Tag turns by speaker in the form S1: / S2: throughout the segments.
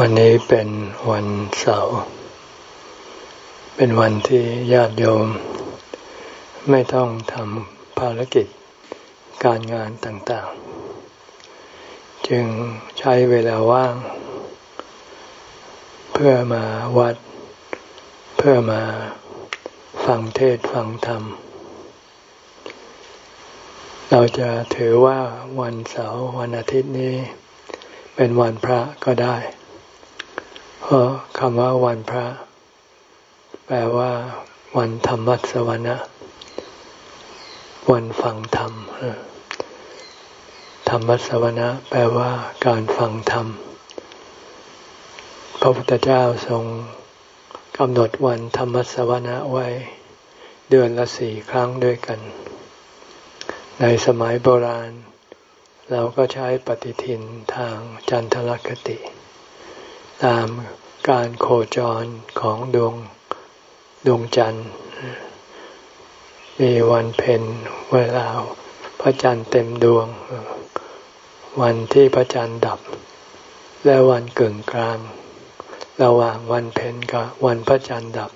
S1: วันนี้เป็นวันเสาร์ เป็นวันที่ญาติโยม ไม่ต้องทำภารกิจการงานต่างๆ จึงใช้เวลาว่าง เพื่อมาวัด เพื่อมาฟังเทศฟังธรรม เราจะถือว่าวันเสาร์วันอาทิตย์นี้ เป็นวันพระก็ได้ เพราะคำว่าวันพระ แปลว่า วันธรรมัสวนะวันฟังธรรม ธรรมัสวนะแปลว่า การฟังธรรม พระพุทธเจ้าทรงกำหนดวันธรรมัสวนะไว้ เดือนละสี่ครั้งด้วยกัน ในสมัยโบราณ เราก็ใช้ปฏิทินทางจันทรคติ ตามการโคจรของดวงดวงจันทร์ มีวันเพ็ญเวลาพระจันทร์เต็มดวง วันที่พระจันทร์ดับ และวันเกึ่งกลาง ระหว่างวันเพ็ญกับวันพระจันทร์ดับ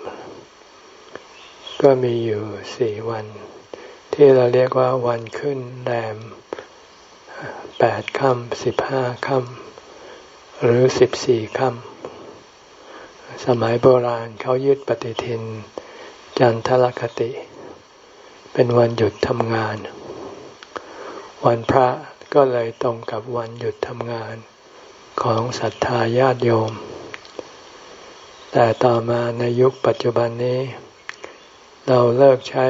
S1: ก็มีอยู่สี่วัน ที่เราเรียกว่าวันขึ้นแรมแปดค่ำสิบห้าค่ำ หรือสิบสี่ค่ำสมัยโบราณเขายึดปฏิทิน จันทรคติ เป็นวันหยุดทำงาน วันพระก็เลยตรงกับวันหยุดทำงานของศรัทธาญาติโยม แต่ต่อมาในยุคปัจจุบันนี้ เราเลิกใช้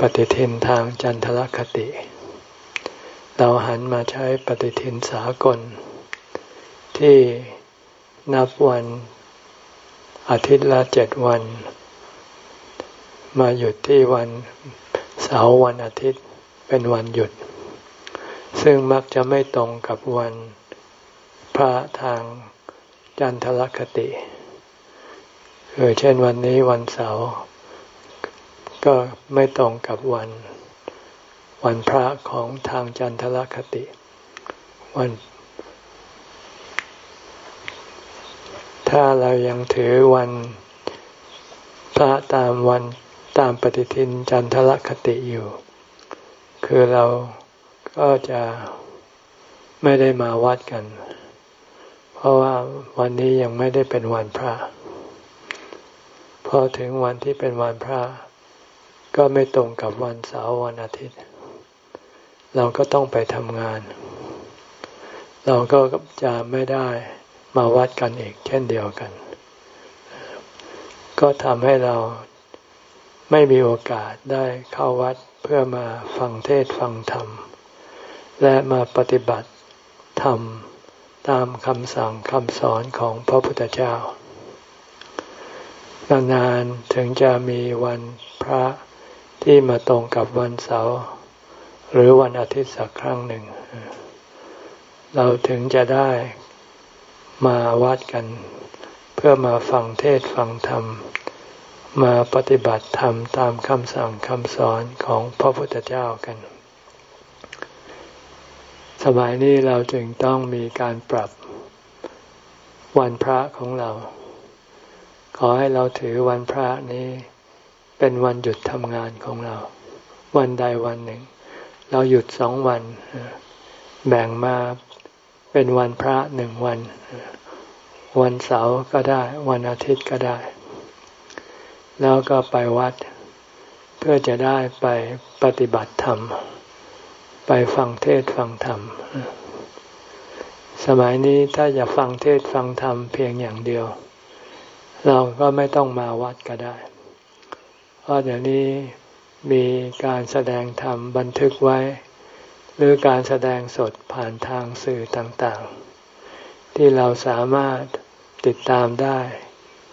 S1: ปฏิทินทางจันทรคติ เราหันมาใช้ปฏิทินสากล ที่นับวันอาทิตย์ละเจ็ดวัน มาหยุดที่วันเสาร์วันอาทิตย์เป็นวันหยุด ซึ่งมักจะไม่ตรงกับวันพระทางจันทรคติคือเช่นวันนี้วันเสาร์ก็ไม่ตรงกับวัน วันพระของทางจันทรคติ วัน ถ้าเรายังถือวันพระตามวันตามปฏิทินจันทรคติอยู่ คือเราก็จะไม่ได้มาวัดกัน เพราะว่าวันนี้ยังไม่ได้เป็นวันพระ พอถึงวันที่เป็นวันพระ ก็ไม่ตรงกับวันเสาร์วันอาทิตย์ เราก็ต้องไปทำงาน เราก็จะไม่ได้ มาวัดกันอีกเช่นเดียวกัน ก็ทำให้เราไม่มีโอกาสได้เข้าวัดเพื่อมาฟังเทศฟังธรรม และมาปฏิบัติธรรมตามคำสั่งคำสอนของพระพุทธเจ้านานๆถึงจะมีวันพระที่มาตรงกับวันเสาร์หรือวันอาทิตย์สักครั้งหนึ่ง เราถึงจะได้ มาวัดกัน เพื่อมาฟังเทศฟังธรรม มาปฏิบัติธรรมตามคำสั่งคำสอนของพระพุทธเจ้ากัน สมัยนี้เราจึงต้องมีการปรับวันพระของเรา ขอให้เราถือวันพระนี้ เป็นวันหยุดทำงานของเรา วันใดวันหนึ่ง เราหยุดสองวัน แบ่งมา เป็นวันพระหนึ่งวัน วันเสาร์ก็ได้ วันอาทิตย์ก็ได้ แล้วก็ไปวัด เพื่อจะได้ไปปฏิบัติธรรม ไปฟังเทศฟังธรรม สมัยนี้ถ้าอยากฟังเทศฟังธรรมเพียงอย่างเดียว เราก็ไม่ต้องมาวัดก็ได้ เพราะเดี๋ยวนี้มีการแสดงธรรมบันทึกไว้ รือการแสดงสดผ่านทางสื่อต่างๆ ที่เราสามารถติดตามได้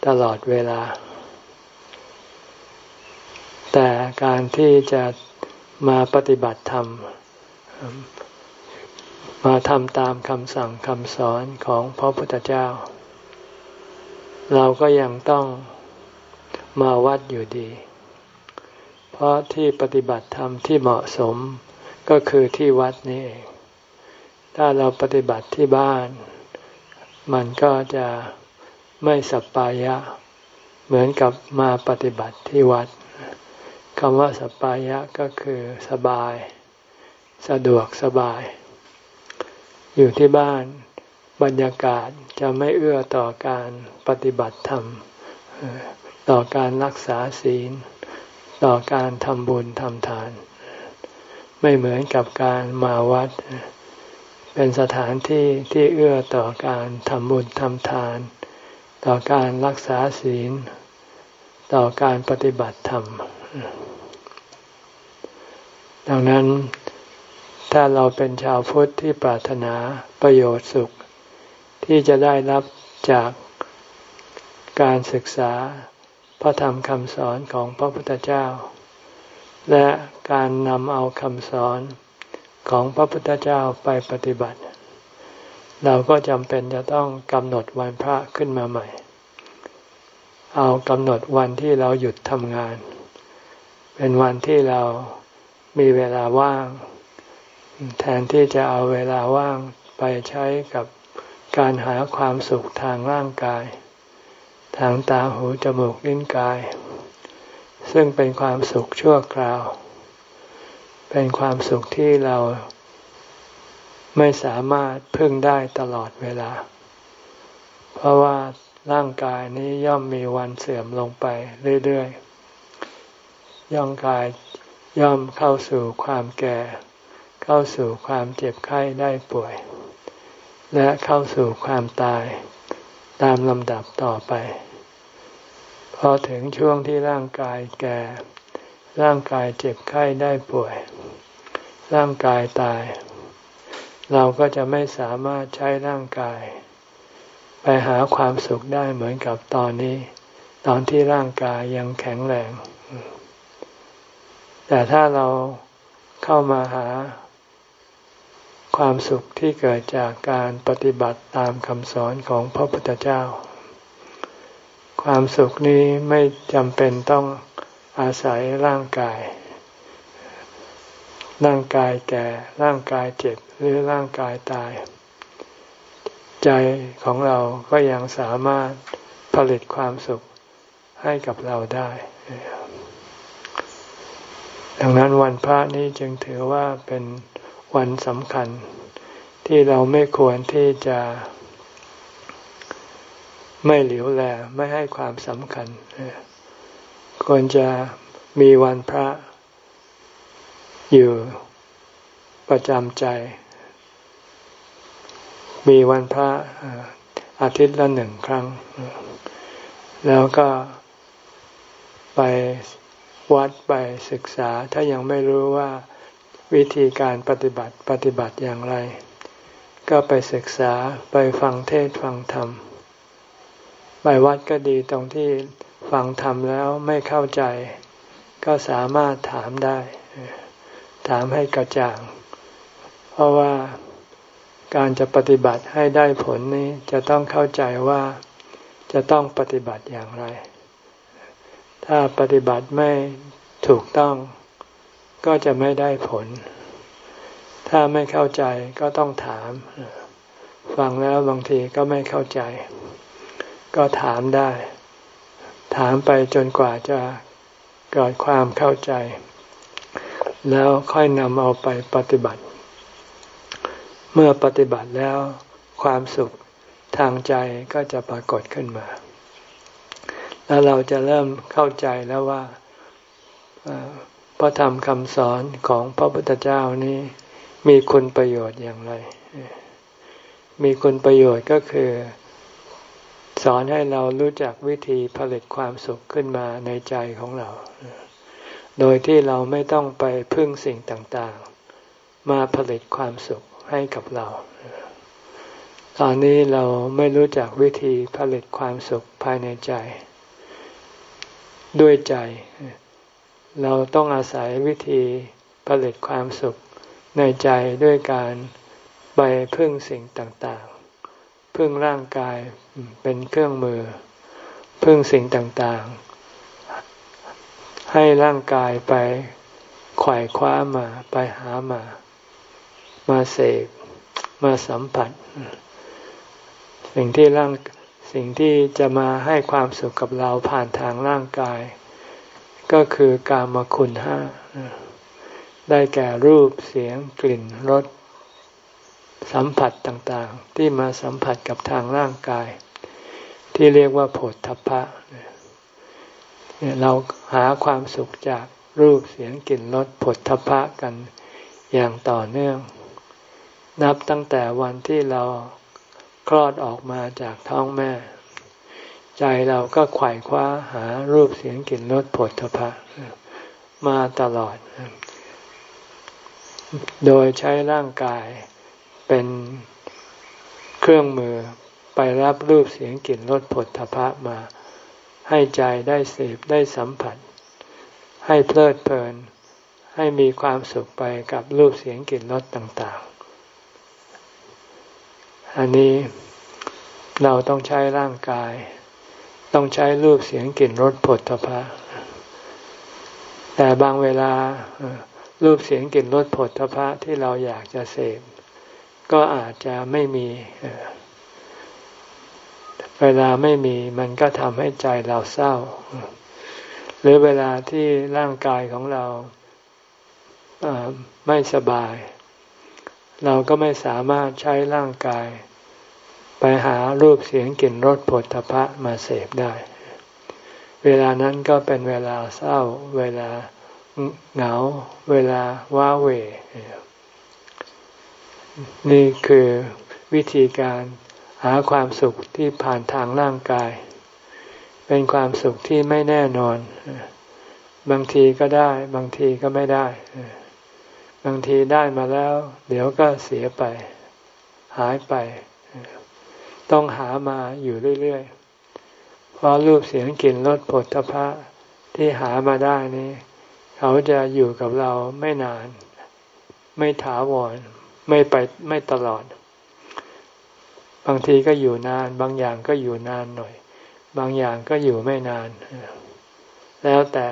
S1: ตลอดเวลา แต่การที่จะมาปฏิบัติธรรม มาทำตามคำสั่งคำสอนของพระพุทธเจ้า เราก็ยังต้องมาวัดอยู่ดี เพราะที่ปฏิบัติธรรมที่เหมาะสม ก็คือที่วัดนี่เอง ถ้าเราปฏิบัติที่บ้าน มันก็จะไม่สัปปายะ เหมือนกับมาปฏิบัติที่วัดคำว่าสัปปายะก็คือสบาย สะดวกสบาย อยู่ที่บ้านบรรยากาศจะไม่เอื้อต่อการปฏิบัติธรรม ต่อการรักษาศีล ต่อการทำบุญทำทาน ไม่เหมือนกับการมาวัด เป็นสถานที่ที่เอื้อต่อการทำบุญทำทาน ต่อการรักษาศีล ต่อการปฏิบัติธรรม ดังนั้นถ้าเราเป็นชาวพุทธที่ปรารถนาประโยชน์สุข ที่จะได้รับจากการศึกษาพระธรรมคำสอนของพระพุทธเจ้า และการนำเอาคำสอนของพระพุทธเจ้าไปปฏิบัติ เราก็จำเป็นจะต้องกำหนดวันพระขึ้นมาใหม่ เอากำหนดวันที่เราหยุดทำงาน เป็นวันที่เรามีเวลาว่าง แทนที่จะเอาเวลาว่างไปใช้กับการหาความสุขทางร่างกาย ทางตาหูจมูกลิ้นกาย ซึ่งเป็นความสุขชั่วคราว เป็นความสุขที่เราไม่สามารถพึ่งได้ตลอดเวลา เพราะว่าร่างกายนี้ย่อมมีวันเสื่อมลงไปเรื่อยๆ ย่อมกายย่อมเข้าสู่ความแก่ เข้าสู่ความเจ็บไข้ได้ป่วย และเข้าสู่ความตายตามลำดับต่อไป พอถึงช่วงที่ร่างกายแก่ ร่างกายเจ็บไข้ได้ป่วย ร่างกายตาย เราก็จะไม่สามารถใช้ร่างกาย ไปหาความสุขได้เหมือนกับตอนนี้ ตอนที่ร่างกายยังแข็งแรง แต่ถ้าเราเข้ามาหาความสุขที่เกิดจากการปฏิบัติตามคำสอนของพระพุทธเจ้า ความสุขนี้ไม่จำเป็นต้องอาศัยร่างกาย ร่างกายแก่ ร่างกายเจ็บ หรือร่างกายตาย ใจของเราก็ยังสามารถผลิตความสุขให้กับเราได้ ดังนั้นวันพระนี้จึงถือว่าเป็นวันสำคัญที่เราไม่ควรที่จะ ไม่เหลียวแลไม่ให้ความสำคัญควรจะมีวันพระ อยู่ประจำใจ มีวันพระอาทิตย์ละหนึ่งครั้ง แล้วก็ไปวัดไปศึกษาถ้ายังไม่รู้ว่าวิธีการปฏิบัติปฏิบัติอย่างไร ก็ไปศึกษาไปฟังเทศฟังธรรม ไปวัดก็ดีตรงที่ฟังธรรมแล้วไม่เข้าใจ ก็สามารถถามได้ ถามให้กระจ่าง เพราะว่าการจะปฏิบัติให้ได้ผลนี้จะต้องเข้าใจว่าจะต้องปฏิบัติอย่างไร ถ้าปฏิบัติไม่ถูกต้อง ก็จะไม่ได้ผล ถ้าไม่เข้าใจก็ต้องถาม ฟังแล้วบางทีก็ไม่เข้าใจ ก็ถามได้ ถามไปจนกว่าจะเกิดความเข้าใจ แล้วค่อยนำเอาไปปฏิบัติ เมื่อปฏิบัติแล้วความสุขทางใจก็จะปรากฏขึ้นมา แล้วเราจะเริ่มเข้าใจแล้วว่าพระธรรมคำสอนของพระพุทธเจ้านี้มีคุณประโยชน์อย่างไร มีคุณประโยชน์ก็คือ สอนให้เรารู้จักวิธีผลิตความสุขขึ้นมาในใจของเรา โดยที่เราไม่ต้องไปพึ่งสิ่งต่างๆ มาผลิตความสุขให้กับเรา ตอนนี้เราไม่รู้จักวิธีผลิตความสุขภายในใจ ด้วยใจ เราต้องอาศัยวิธีผลิตความสุขในใจด้วยการไปพึ่งสิ่งต่างๆ พึ่งร่างกาย เป็นเครื่องมือ พึ่งสิ่งต่างๆ ให้ร่างกายไปไขว่คว้ามาไปหามา มาเสกมาสัมผัส สิ่งที่ร่างสิ่งที่จะมาให้ความสุขกับเราผ่านทางร่างกาย ก็คือกามคุณห้าได้แก่รูปเสียงกลิ่นรสสัมผัสต่างๆ ที่มาสัมผัสกับทางร่างกาย ที่เรียกว่าโผฏฐัพพะเราหาความสุขจากรูปเสียงกลิ่นรสผลทพะกันอย่างต่อเนื่อง นับตั้งแต่วันที่เราคลอดออกมาจากท้องแม่ ใจเราก็ไขว่คว้าหารูปเสียงกลิ่นรสผลทพะมาตลอด โดยใช้ร่างกายเป็นเครื่องมือ ไปรับรูปเสียงกลิ่นรสผลทพะมา ให้ใจได้เสพได้สัมผัส ให้เพลิดเพลิน ให้มีความสุขไปกับรูปเสียงกลิ่นรสต่างๆ อันนี้เราต้องใช้ร่างกาย ต้องใช้รูปเสียงกลิ่นรสผลทพะ แต่บางเวลารูปเสียงกลิ่นรสผลทพะที่เราอยากจะเสพก็อาจจะไม่มี เวลาไม่มีมันก็ทำให้ใจเราเศร้า หรือเวลาที่ร่างกายของเราไม่สบาย เราก็ไม่สามารถใช้ร่างกาย ไปหารูปเสียงกลิ่นรสผลทพะมาเสพได้ เวลานั้นก็เป็นเวลาเศร้า เวลาเหงา เวลาว้าเหวนี่คือวิธีการ หาความสุขที่ผ่านทางร่างกาย เป็นความสุขที่ไม่แน่นอน บางทีก็ได้ บางทีก็ไม่ได้ บางทีได้มาแล้ว เดี๋ยวก็เสียไป หายไป ต้องหามาอยู่เรื่อยๆ เพราะรูปเสียงกลิ่นรสผลพะที่หามาได้นี้ เขาจะอยู่กับเราไม่นาน ไม่ถาวร ไม่ไปไม่ตลอด บางทีก็อยู่นาน บางอย่างก็อยู่นานหน่อย บางอย่างก็อยู่ไม่นาน แล้วแต่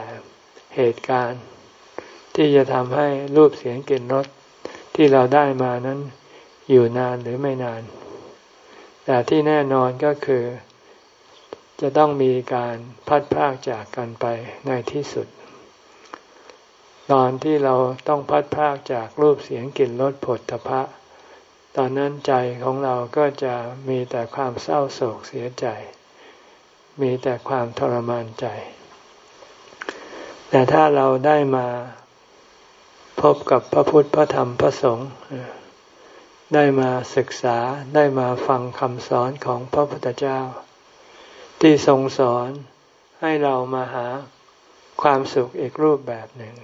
S1: เหตุการณ์ที่จะทำให้รูปเสียงกลิ่นรสที่เราได้มานั้นอยู่นานหรือไม่นาน แต่ที่แน่นอนก็คือ จะต้องมีการพัดพากจากกันไปในที่สุด ตอนที่เราต้องพัดพากจากรูปเสียงกลิ่นรสผลตภะ ตอนนั้นใจของเราก็จะมีแต่ความเศร้าโศกเสียใจ มีแต่ความทรมานใจ แต่ถ้าเราได้มาพบกับพระพุทธพระธรรมพระสงฆ์ได้มาศึกษาได้มาฟังคำสอนของพระพุทธเจ้า ที่ทรงสอนให้เรามาหาความสุขอีกรูปแบบหนึ่ง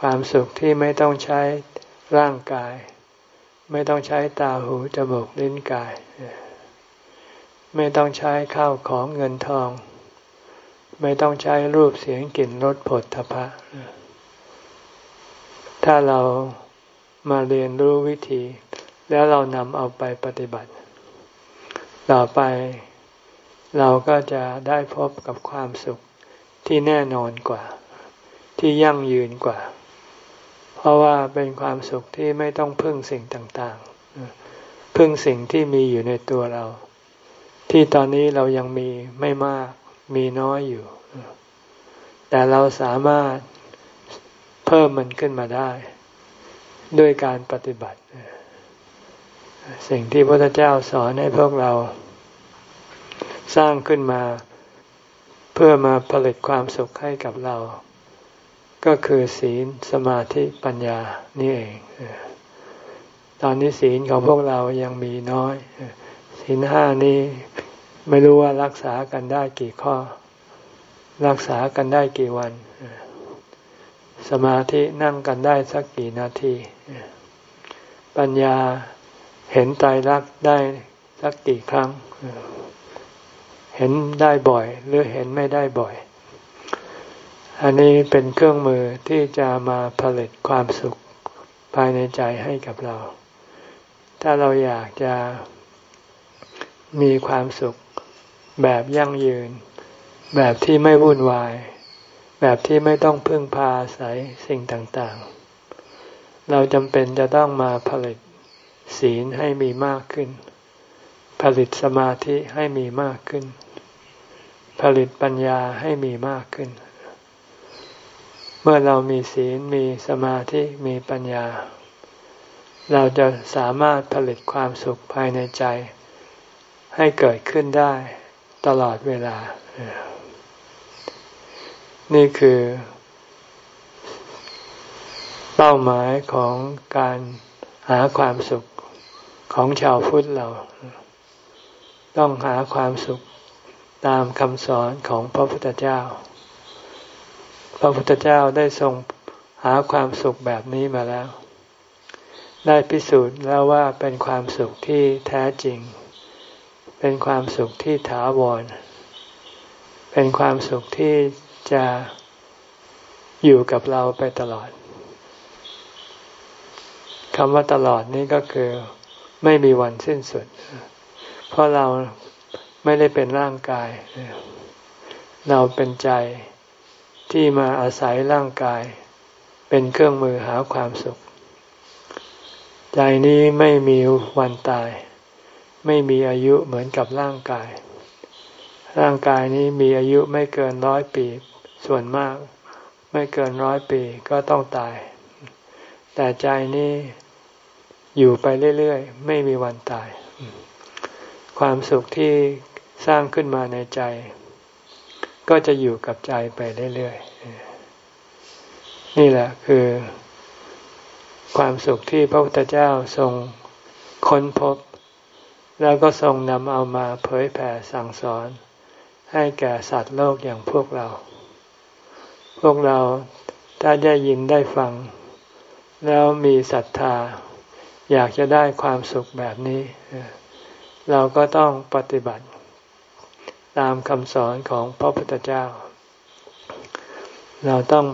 S1: ความสุขที่ไม่ต้องใช้ร่างกาย ไม่ต้องใช้ตาหูจมูกลิ้นกาย ไม่ต้องใช้ข้าวของเงินทอง ไม่ต้องใช้รูปเสียงกลิ่นรสผลทพะ ถ้าเรามาเรียนรู้วิธี แล้วเรานำเอาไปปฏิบัติ ต่อไปเราก็จะได้พบกับความสุขที่แน่นอนกว่า ที่ยั่งยืนกว่า เพราะว่าเป็นความสุขที่ไม่ต้องพึ่งสิ่งต่างๆ พึ่งสิ่งที่มีอยู่ในตัวเรา ที่ตอนนี้เรายังมีไม่มากมีน้อยอยู่ แต่เราสามารถเพิ่มมันขึ้นมาได้ ด้วยการปฏิบัติ สิ่งที่พระพุทธเจ้าสอนให้พวกเรา สร้างขึ้นมาเพื่อมาผลิตความสุขให้กับเรา ก็คือศีลสมาธิปัญญานี่เอง ตอนนี้ศีลของพวกเรายังมีน้อย ศีลห้านี้ไม่รู้ว่ารักษากันได้กี่ข้อ รักษากันได้กี่วัน สมาธินั่งกันได้สักกี่นาที ปัญญาเห็นใจรักได้สักกี่ครั้ง เห็นได้บ่อย หรือเห็นไม่ได้บ่อย อันนี้เป็นเครื่องมือที่จะมาผลิตความสุขภายในใจให้กับเรา ถ้าเราอยากจะมีความสุขแบบยั่งยืน แบบที่ไม่วุ่นวาย แบบที่ไม่ต้องพึ่งพาอาศัยสิ่งต่างๆ เราจำเป็นจะต้องมาผลิตศีลให้มีมากขึ้นพลิตสมาธิให้มีมากขึ้น ผลิตปัญญาให้มีมากขึ้น เมื่อเรามีศีลมีสมาธิมีปัญญา เราจะสามารถผลิตความสุขภายในใจ ให้เกิดขึ้นได้ตลอดเวลา นี่คือ เป้าหมายของการหาความสุขของชาวพุทธเรา ต้องหาความสุขตามคำสอนของพระพุทธเจ้า พระพุทธเจ้าได้ทรงหาความสุขแบบนี้มาแล้ว ได้พิสูจน์แล้วว่าเป็นความสุขที่แท้จริง เป็นความสุขที่ถาวร เป็นความสุขที่จะอยู่กับเราไปตลอดคำว่าตลอดนี้ก็คือไม่มีวันสิ้นสุด เพราะเราไม่ได้เป็นร่างกาย เราเป็นใจ ที่มาอาศัยร่างกาย เป็นเครื่องมือหาความสุข ใจนี้ไม่มีวันตาย ไม่มีอายุเหมือนกับร่างกาย ร่างกายนี้มีอายุไม่เกินร้อยปี ส่วนมาก ไม่เกินร้อยปีก็ต้องตาย แต่ใจนี้อยู่ไปเรื่อยๆ ไม่มีวันตาย ความสุขที่สร้างขึ้นมาในใจ ก็จะอยู่กับใจไปเรื่อยๆ นี่แหละคือ ความสุขที่พระพุทธเจ้าทรงค้นพบ แล้วก็ทรงนำเอามาเผยแผ่สั่งสอน ให้แก่สัตว์โลกอย่างพวกเรา พวกเราถ้าได้ยินได้ฟัง แล้วมีศรัทธา อยากจะได้ความสุขแบบนี้ เราก็ต้องปฏิบัติ ตามคำสอนของพระพุทธเจ้า เราต้อง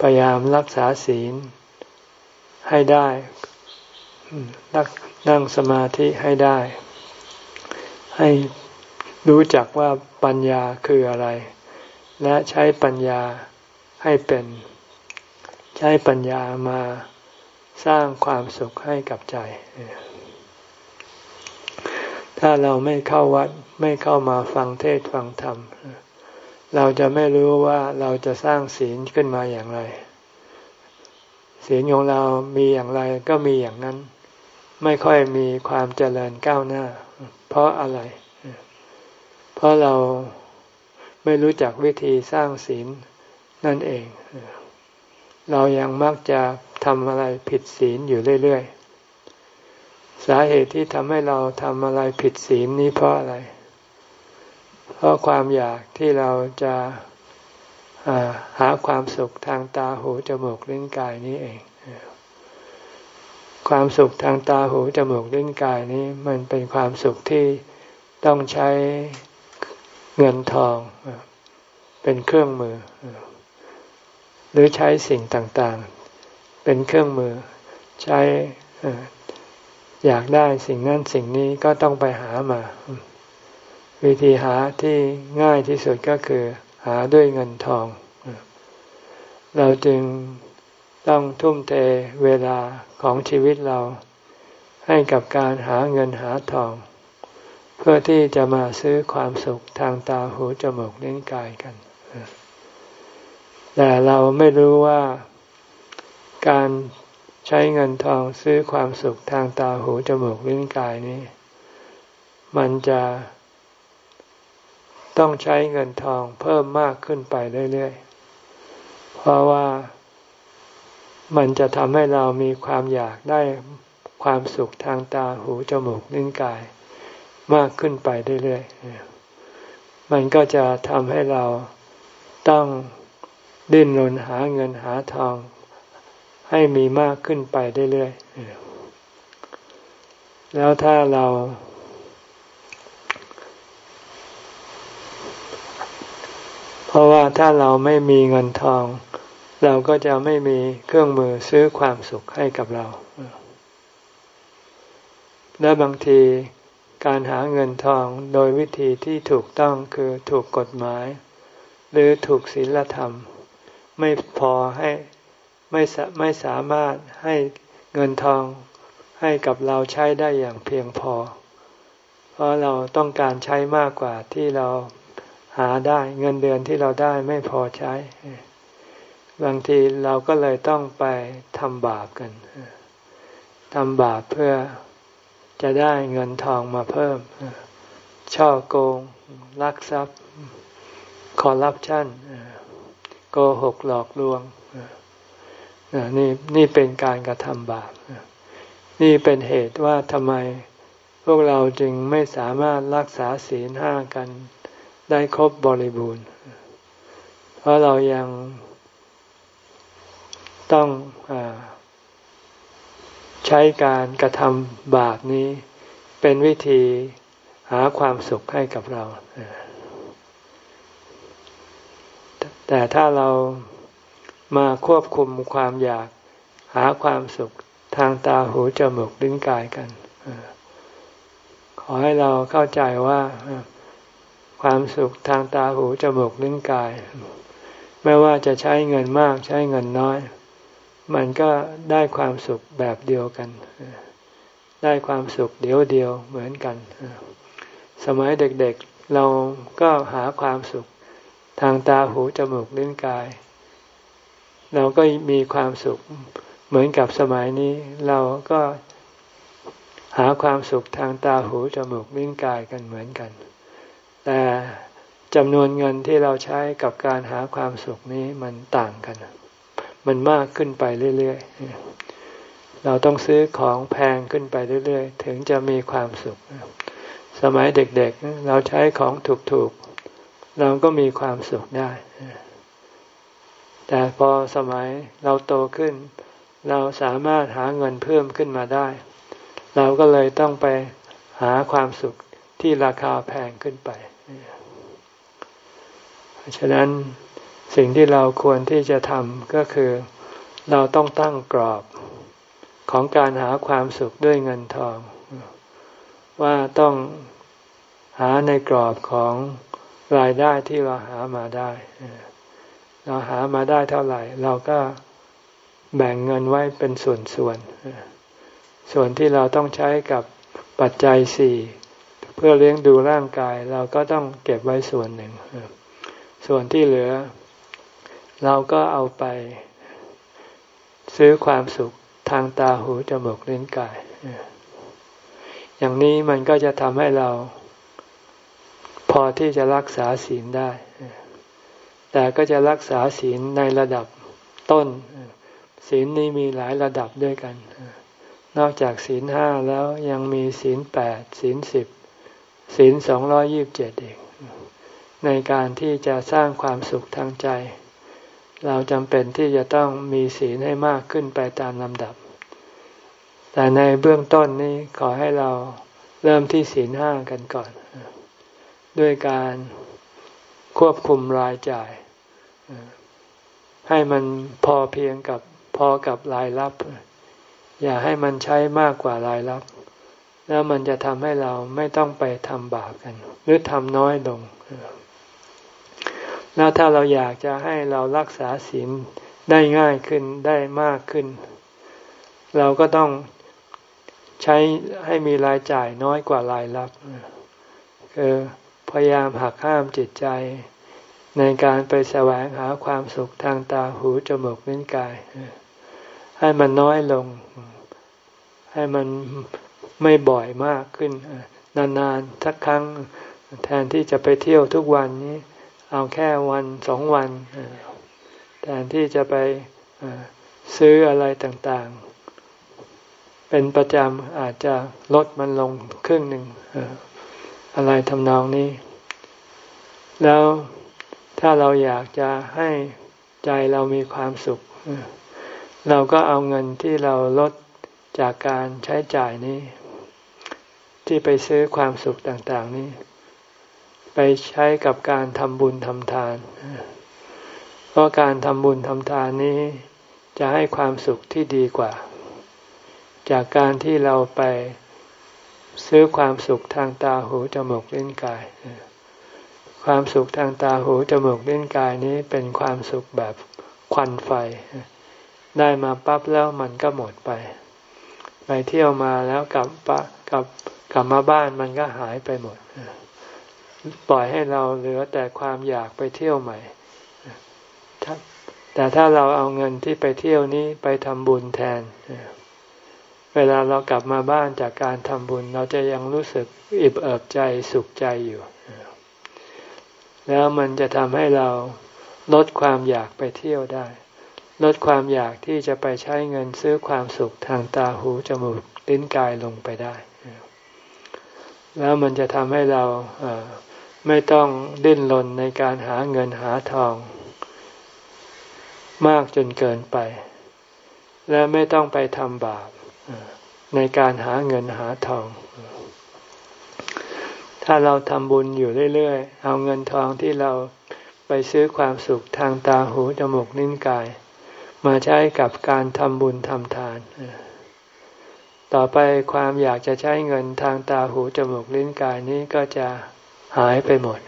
S1: พยายามรักษาศีลให้ได้นั่งสมาธิให้ได้ ให้รู้จักว่าปัญญาคืออะไร และใช้ปัญญาให้เป็น ใช้ปัญญามาสร้างความสุขให้กับใจ ถ้าเราไม่เข้าวัด ไม่เข้ามาฟังเทศฟังธรรม เราจะไม่รู้ว่าเราจะสร้างศีลขึ้นมาอย่างไร ศีลของเรามีอย่างไรก็มีอย่างนั้น ไม่ค่อยมีความเจริญก้าวหน้า เพราะอะไร เพราะเราไม่รู้จักวิธีสร้างศีลนั่นเอง เรายังมักจะทำอะไรผิดศีลอยู่เรื่อยๆ สาเหตุที่ทำให้เราทำอะไรผิดศีลนี้เพราะอะไร เพราะความอยากที่เราจะหาความสุขทางตาหูจมูกลิ้นกายนี้เอง ความสุขทางตาหูจมูกลิ้นกายนี้ มันเป็นความสุขที่ต้องใช้เงินทองเป็นเครื่องมือ หรือใช้สิ่งต่างๆ เป็นเครื่องมือ ใช้อยากได้สิ่งนั้นสิ่งนี้ก็ต้องไปหามา วิธีหาที่ง่ายที่สุดก็คือหาด้วยเงินทอง เราจึงต้องทุ่มเทเวลาของชีวิตเราให้กับการหาเงินหาทอง เพื่อที่จะมาซื้อความสุขทางตาหูจมูกลิ้นกายกัน แต่เราไม่รู้ว่าการใช้เงินทองซื้อความสุขทางตาหูจมูกลิ้นกายนี้ มันจะ ต้องใช้เงินทองเพิ่มมากขึ้นไปเรื่อยๆ เพราะว่ามันจะทำให้เรามีความอยากได้ความสุขทางตาหูจมูกลิ้นกายมากขึ้นไปเรื่อยๆ มันก็จะทำให้เราต้องดิ้นรนหาเงินหาทองให้มีมากขึ้นไปเรื่อยๆ แล้วถ้าเรา เพราะว่าถ้าเราไม่มีเงินทอง เราก็จะไม่มีเครื่องมือซื้อความสุขให้กับเรา และบางทีการหาเงินทองโดยวิธีที่ถูกต้องคือถูกกฎหมาย หรือถูกศีลธรรม ไม่พอให้ไม่ไม่สามารถให้เงินทองให้กับเราใช้ได้อย่างเพียงพอ เพราะเราต้องการใช้มากกว่าที่เรา หาได้เงินเดือนที่เราได้ไม่พอใช้ บางทีเราก็เลยต้องไปทำบาปกันทำบาปเพื่อจะได้เงินทองมาเพิ่ม ช่อโกง ลักทรัพย์ คอร์รัปชันโกหกหลอกลวงนี่นี่เป็นการกระทำบาปนี่เป็นเหตุว่าทำไมพวกเราจึงไม่สามารถรักษาศีลห้ากัน ได้ครบบริบูรณ์ เพราะเรายังต้องอใช้การกระทำบาปนี้เป็นวิธีหาความสุขให้กับเรา แต่ถ้าเรามาควบคุมความอยากหาความสุขทางตาหูจมูกลิ้นกายกัน ขอให้เราเข้าใจว่า ความสุขทางตาหูจมูกลิ้นกาย ไม่ว่าจะใช้เงินมากใช้เงินน้อย มันก็ได้ความสุขแบบเดียวกัน ได้ความสุขเดียวเดียวเหมือนกัน สมัยเด็กๆเราก็หาความสุขทางตาหูจมูกลิ้นกาย เราก็มีความสุขเหมือนกับสมัยนี้ เราก็หาความสุขทางตาหูจมูกลิ้นกายกันเหมือนกัน แต่จำนวนเงินที่เราใช้กับการหาความสุขนี้มันต่างกัน มันมากขึ้นไปเรื่อยๆ เราต้องซื้อของแพงขึ้นไปเรื่อยๆ ถึงจะมีความสุข สมัยเด็กๆ เราใช้ของถูกๆ เราก็มีความสุขได้ แต่พอสมัยเราโตขึ้น เราสามารถหาเงินเพิ่มขึ้นมาได้ เราก็เลยต้องไปหาความสุขที่ราคาแพงขึ้นไป พราะฉะนั้นสิ่งที่เราควรที่จะทำก็คือเราต้องตั้งกรอบของการหาความสุขด้วยเงินทอง ว่าต้องหาในกรอบของรายได้ที่เราหามาได้ เราหามาได้เท่าไหร่ เราก็แบ่งเงินไว้เป็นส่วนส่วนส่วนที่เราต้องใช้กับปัจจัยสี่ พื่อเลี้ยงดูร่างกายเราก็ต้องเก็บไว้ส่วนหนึ่ง ส่วนที่เหลือ เราก็เอาไป ซื้อความสุขทางตาหูจมูกลิ้นกาย อย่างนี้มันก็จะทำให้เรา พอที่จะรักษาศีลได้ แต่ก็จะรักษาศีลในระดับต้น ศีลนี้มีหลายระดับด้วยกัน นอกจากศีลห้าแล้วยังมีศีลแปดศีลสิบ ศีลสองร้อยิบเจ็ดเองในการที่จะสร้างความสุขทางใจ เราจำเป็นที่จะต้องมีศีลให้มากขึ้นไปตามลำดับ แต่ในเบื้องต้นนี้ขอให้เราเริ่มที่ศีลห้ากันก่อน ด้วยการควบคุมรายจ่าย ให้มันพอเพียงกับพอกับรายรับ อย่าให้มันใช้มากกว่ารายรับ แล้วมันจะทำให้เราไม่ต้องไปทำบาปกัน หรือทำน้อยลง แล้วถ้าเราอยากจะให้เรารักษาศีลได้ง่ายขึ้นได้มากขึ้น เราก็ต้องใช้ให้มีรายจ่ายน้อยกว่ารายรับคือพยายามหักห้ามจิตใจ ในการไปแสวงหาความสุขทางตาหูจมูกลิ้นกาย ให้มันน้อยลง ให้มัน ไม่บ่อยมากขึ้นนานๆสักครั้งแทนที่จะไปเที่ยวทุกวันนี้ เอาแค่วันสองวันแทนที่จะไปซื้ออะไรต่างๆ เป็นประจำอาจจะลดมันลงครึ่งหนึ่งอะไรทำนองนี้ แล้วถ้าเราอยากจะให้ใจเรามีความสุข เราก็เอาเงินที่เราลดจากการใช้จ่ายนี้ ที่ไปซื้อความสุขต่าง ๆ นี้ ไปใช้กับการทำบุญทำทาน เพราะการทำบุญทำทานนี้จะให้ความสุขที่ดีกว่า จากการที่เราไปซื้อความสุขทางตาหูจมูกลิ้นกาย ความสุขทางตาหูจมูกลิ้นกายนี้เป็นความสุขแบบควันไฟ ได้มาปั๊บแล้วมันก็หมดไป ไปเที่ยวมาแล้วกลับปะกับ กลับมาบ้านมันก็หายไปหมด ปล่อยให้เราเหลือแต่ความอยากไปเที่ยวใหม่ แต่ถ้าเราเอาเงินที่ไปเที่ยวนี้ไปทำบุญแทน เวลาเรากลับมาบ้านจากการทำบุญ เราจะยังรู้สึกอิ่มเอิบใจสุขใจอยู่ แล้วมันจะทำให้เราลดความอยากไปเที่ยวได้ ลดความอยากที่จะไปใช้เงินซื้อความสุขทางตาหูจมูกลิ้นกายลงไปได้ แล้วมันจะทำให้เราไม่ต้องดิ้นรนในการหาเงินหาทอง มากจนเกินไป และไม่ต้องไปทำบาปในการหาเงินหาทอง ถ้าเราทำบุญอยู่เรื่อยๆ เอาเงินทองที่เราไปซื้อความสุขทางตาหูจมูกนิ้นกาย มาใช้กับการทำบุญทำทาน ต่อไปความอยากจะใช้เงินทางตาหูจมูกลิ้นกายนี้ก็จะหายไปหมด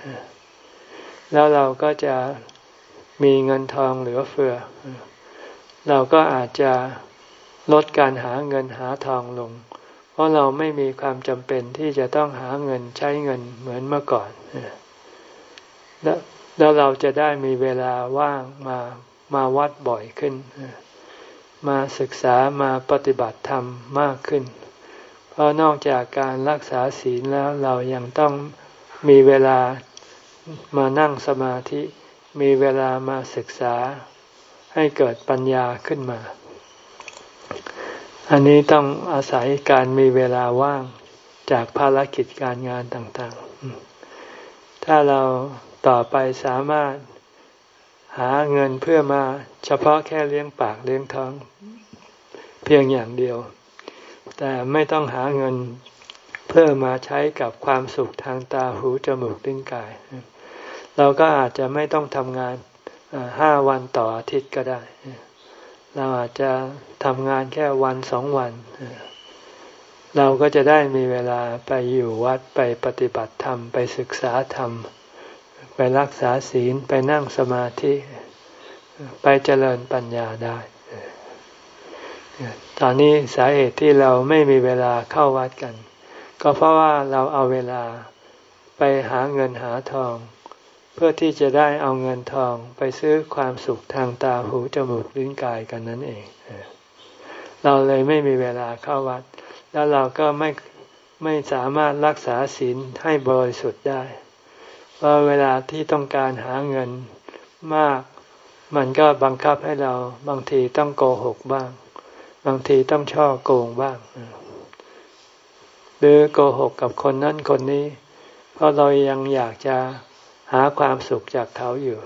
S1: แล้วเราก็จะมีเงินทองเหลือเฟือ เราก็อาจจะลดการหาเงินหาทองลง เพราะเราไม่มีความจำเป็นที่จะต้องหาเงินใช้เงินเหมือนเมื่อก่อน แล้วเราจะได้มีเวลาว่างมามาวัดบ่อยขึ้น มาศึกษามาปฏิบัติธรรมมากขึ้น เพราะนอกจากการรักษาศีลแล้วเรายังต้องมีเวลามานั่งสมาธิ มีเวลามาศึกษาให้เกิดปัญญาขึ้นมา อันนี้ต้องอาศัยการมีเวลาว่างจากภารกิจการงานต่างๆ ถ้าเราต่อไปสามารถ หาเงินเพื่อมาเฉพาะแค่เลี้ยงปากเลี้ยงท้อง เพียงอย่างเดียว แต่ไม่ต้องหาเงินเพื่อมาใช้กับความสุขทางตาหูจมูกลิ้นกาย เราก็อาจจะไม่ต้องทำงานห้าวันต่ออาทิตย์ก็ได้ เราอาจจะทำงานแค่วันสองวัน เราก็จะได้มีเวลาไปอยู่วัดไปปฏิบัติธรรม ไปศึกษาธรรม ไปรักษาศีลไปนั่งสมาธิ ไปเจริญปัญญาได้ ตอนนี้สาเหตุที่เราไม่มีเวลาเข้าวัดกัน ก็เพราะว่าเราเอาเวลาไปหาเงินหาทอง เพื่อที่จะได้เอาเงินทองไปซื้อความสุขทางตาหูจมูกลิ้นกายกันนั่นเอง เราเลยไม่มีเวลาเข้าวัด แล้วเราก็ไม่ไม่สามารถรักษาศีลให้บริสุทธิ์ได้ เพราะเวลาที่ต้องการหาเงินมาก มันก็บังคับให้เราบางทีต้องโกหกบ้าง บางทีต้องช่อโกงบ้าง หรือโกหกกับคนนั้นคนนี้ เพราะเรายังอยากจะหาความสุขจากเขาอยู่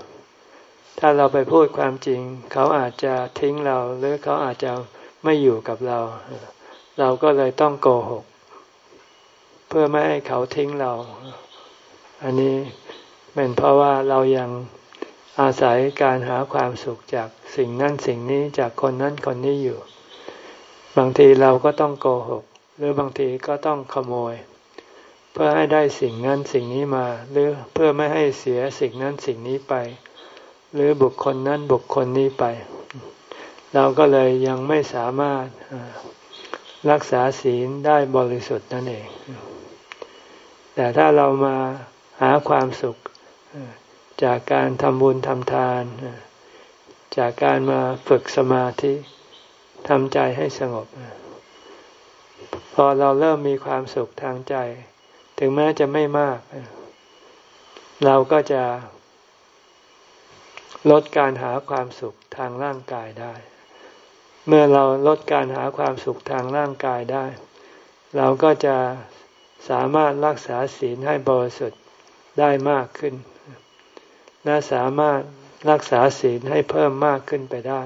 S1: ถ้าเราไปพูดความจริง เขาอาจจะทิ้งเราหรือเขาอาจจะไม่อยู่กับเรา เราก็เลยต้องโกหก เพื่อไม่ให้เขาทิ้งเรา อันนี้ เป็นเพราะว่าเรายังอาศัยการหาความสุขจากสิ่งนั้นสิ่งนี้จากคนนั้นคนนี้อยู่ บางทีเราก็ต้องโกหก หรือบางทีก็ต้องขโมย เพื่อให้ได้สิ่งนั้นสิ่งนี้มา หรือเพื่อไม่ให้เสียสิ่งนั้นสิ่งนี้ไป หรือบุคคลนั้นบุคคลนี้ไป เราก็เลยยังไม่สามารถรักษาศีลได้บริสุทธิ์นั่นเอง แต่ถ้าเรามาหาความสุข จากการทำบุญทำทาน จากการมาฝึกสมาธิทำใจให้สงบ พอเราเริ่มมีความสุขทางใจ ถึงแม้จะไม่มาก เราก็จะลดการหาความสุขทางร่างกายได้ เมื่อเราลดการหาความสุขทางร่างกายได้ เราก็จะสามารถรักษาศีลให้บริสุทธิ์ได้มากขึ้น และสามารถรักษาศีลให้เพิ่มมากขึ้นไปได้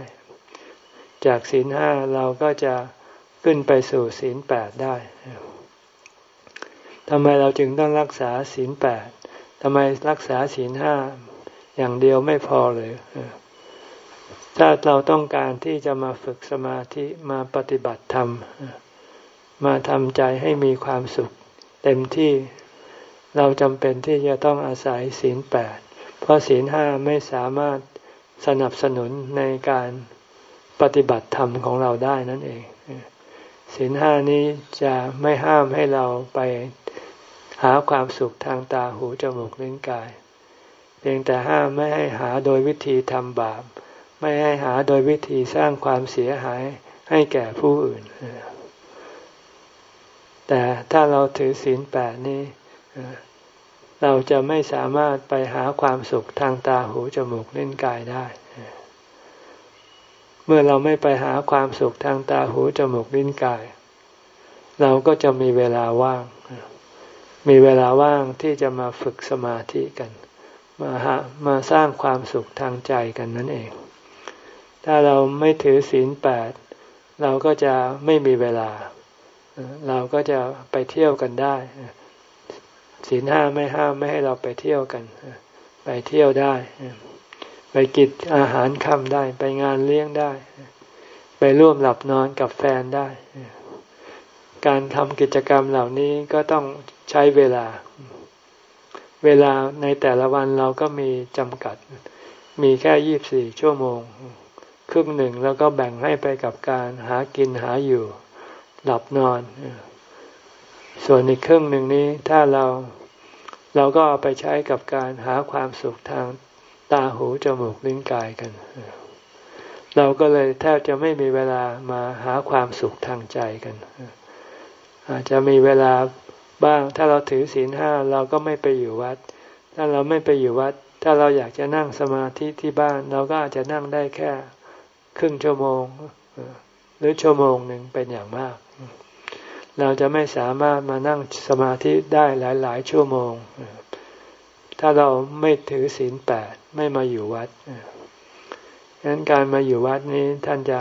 S1: จากศีลห้าเราก็จะขึ้นไปสู่ศีลแปดได้ทำไมเราจึงต้องรักษาศีลแปดทำไมรักษาศีลห้าอย่างเดียวไม่พอเลยถ้าเราต้องการที่จะมาฝึกสมาธิมาปฏิบัติธรรม มาทำใจให้มีความสุข เต็มที่เราจำเป็นที่จะต้องอาศัยศีลแปด เพราะศีลห้าไม่สามารถสนับสนุนในการปฏิบัติธรรมของเราได้นั่นเองศีลห้านี้จะไม่ห้ามให้เราไปหาความสุขทางตาหูจมูกลิ้นกาย เพียงแต่ห้ามไม่ให้หาโดยวิธีทำบาป ไม่ให้หาโดยวิธีสร้างความเสียหายให้แก่ผู้อื่น แต่ถ้าเราถือศีลแปดนี้ เราจะไม่สามารถไปหาความสุขทางตาหูจมูกลิ้นกายได้ เมื่อเราไม่ไปหาความสุขทางตาหูจมูกลิ้นกาย เราก็จะมีเวลาว่าง มีเวลาว่างที่จะมาฝึกสมาธิกัน มาหามาสร้างความสุขทางใจกันนั่นเอง ถ้าเราไม่ถือศีลแปดเราก็จะไม่มีเวลา เราก็จะไปเที่ยวกันได้ ศีลห้าไม่ห้ามไม่ให้เราไปเที่ยวกัน ไปเที่ยวได้ ไปกินอาหารค่ำได้ ไปงานเลี้ยงได้ ไปร่วมหลับนอนกับแฟนได้ การทำกิจกรรมเหล่านี้ก็ต้องใช้เวลา เวลาในแต่ละวันเราก็มีจำกัด มีแค่ยี่บสี่ชั่วโมง ครึ่งหนึ่งแล้วก็แบ่งให้ไปกับการหากินหาอยู่ หลับนอน ส่วนอีกครึ่งหนึ่งนี้ถ้าเราเราก็เอาไปใช้กับการหาความสุขทางตาหูจมูกลิ้นกายกัน เราก็เลยแทบจะไม่มีเวลามาหาความสุขทางใจกันอาจจะมีเวลาบ้าง ถ้าเราถือศีลห้าเราก็ไม่ไปอยู่วัด ถ้าเราไม่ไปอยู่วัด ถ้าเราอยากจะนั่งสมาธิที่บ้าน เราก็อาจจะนั่งได้แค่ ครึ่งชั่วโมงหรือชั่วโมงหนึ่งเป็นอย่างมาก เราจะไม่สามารถมานั่งสมาธิได้หลาย ๆ ชั่วโมง ถ้าเราไม่ถือศีลแปดไม่มาอยู่วัดดังนั้นการมาอยู่วัดนี้ท่านจะ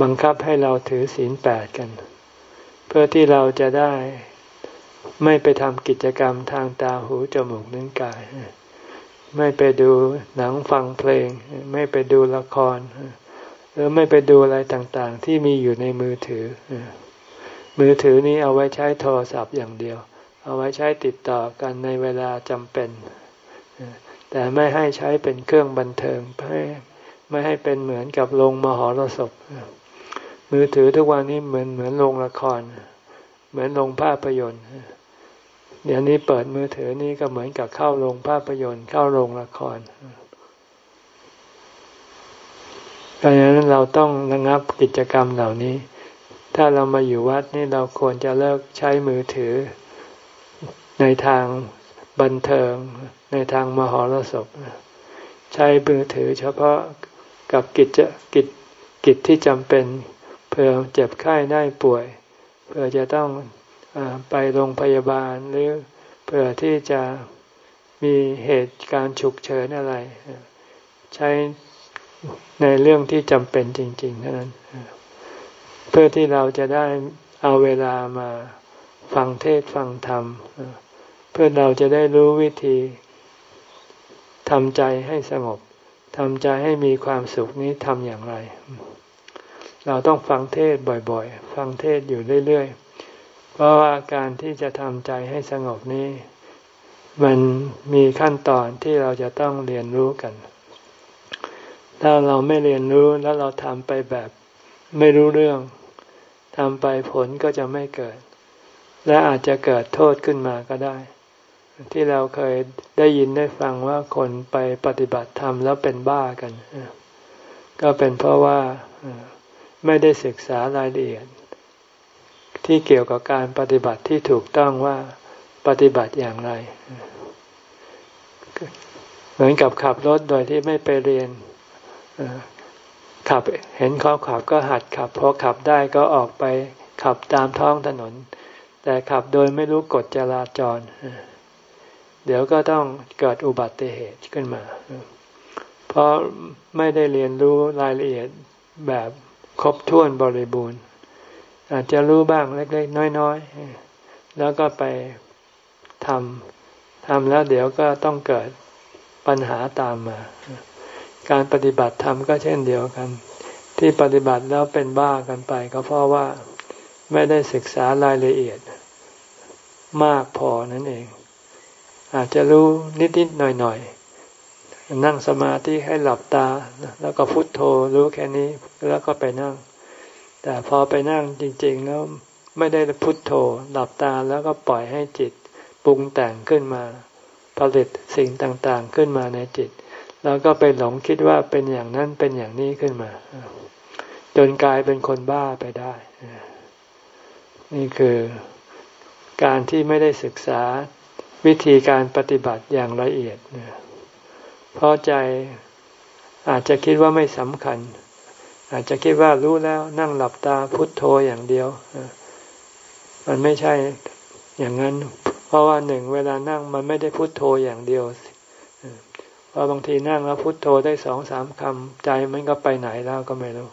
S1: บังคับให้เราถือศีลแปดกัน เพื่อที่เราจะได้ไม่ไปทำกิจกรรมทางตาหูจมูกนิ้วกาย ไม่ไปดูหนังฟังเพลง ไม่ไปดูละคร หรือไม่ไปดูอะไรต่างๆ ที่มีอยู่ในมือถือ มือถือนี้เอาไว้ใช้โทรศัพท์อย่างเดียว เอาไว้ใช้ติดต่อกันในเวลาจำเป็น แต่ไม่ให้ใช้เป็นเครื่องบันเทิงไม่ไม่ให้เป็นเหมือนกับโรงมหรสพ มือถือทุกวันนี้เหมือนเหมือนโรงละคร เหมือนโรงภาพยนตร์เดี๋ยวนี้เปิดมือถือนี่ก็เหมือนกับเข้าโรงภาพยนตร์เข้าโรงละครดังนั้นเราต้องระงับกิจกรรมเหล่านี้ ถ้าเรามาอยู่วัดนี่เราควรจะเลิกใช้มือถือ ในทางบันเทิง ในทางมหรสพใช้มือถือเฉพาะกับกิจกิจกิจที่จำเป็นเพื่อเจ็บไข้ได้ป่วย เพื่อจะต้องอไปโรงพยาบาลหรือเพื่อที่จะมีเหตุการณ์ฉุกเฉินอะไร ใช้ในเรื่องที่จำเป็นจริง ๆ เท่านั้น เพื่อที่เราจะได้เอาเวลามาฟังเทศฟังธรรม เพื่อเราจะได้รู้วิธีทำใจให้สงบทำใจให้มีความสุขนี้ทำอย่างไร เราต้องฟังเทศบ่อยๆ ฟังเทศอยู่เรื่อยๆ เพราะว่าการที่จะทำใจให้สงบนี้ มันมีขั้นตอนที่เราจะต้องเรียนรู้กัน ถ้าเราไม่เรียนรู้แล้วเราทำไปแบบไม่รู้เรื่อง ทำไปผลก็จะไม่เกิด และอาจจะเกิดโทษขึ้นมาก็ได้ ที่เราเคยได้ยินได้ฟังว่าคนไปปฏิบัติธรรมแล้วเป็นบ้ากัน ก็เป็นเพราะว่าไม่ได้ศึกษารายละเอียด ที่เกี่ยวกับการปฏิบัติที่ถูกต้องว่าปฏิบัติอย่างไร เหมือนกับขับรถโดยที่ไม่ไปเรียน ขับเห็นเขาขับก็หัดขับพอขับได้ก็ออกไปขับตามท้องถนน แต่ขับโดยไม่รู้กฎจราจร เดี๋ยวก็ต้องเกิดอุบัติเหตุขึ้นมา เพราะไม่ได้เรียนรู้รายละเอียดแบบครบถ้วนบริบูรณ์ อาจจะรู้บ้างเล็ก ๆ น้อย ๆ แล้วก็ไปทำทำแล้วเดี๋ยวก็ต้องเกิดปัญหาตามมา การปฏิบัติธรรมก็เช่นเดียวกัน ที่ปฏิบัติแล้วเป็นบ้ากันไป ก็เพราะว่าไม่ได้ศึกษารายละเอียด มากพอนั่นเอง อาจจะรู้นิดๆหน่อยๆ นั่งสมาธิให้หลับตา แล้วก็พุโทโธรู้แค่นี้แล้วก็ไปนั่งแแต่พอไปนั่งจริง ๆ แล้วไม่ได้พุทโธ หลับตาแล้วก็ปล่อยให้จิตปรุงแต่งขึ้นมา ผลิตสิ่งต่างๆขึ้นมาในจิต แล้วก็ไปหลงคิดว่าเป็นอย่างนั้นเป็นอย่างนี้ขึ้นมา จนกลายเป็นคนบ้าไปได้ นี่คือการที่ไม่ได้ศึกษาวิธีการปฏิบัติอย่างละเอียดเพราะใจอาจจะคิดว่าไม่สำคัญ อาจจะคิดว่ารู้แล้วนั่งหลับตาพุทโธอย่างเดียว มันไม่ใช่อย่างนั้น เพราะว่าหนึ่งเวลานั่งมันไม่ได้พุทโธอย่างเดียว ราะบางทีนั่งแล้วพุทโธได้สองสามคำใจมันก็ไปไหนแล้วก็ไม่รู้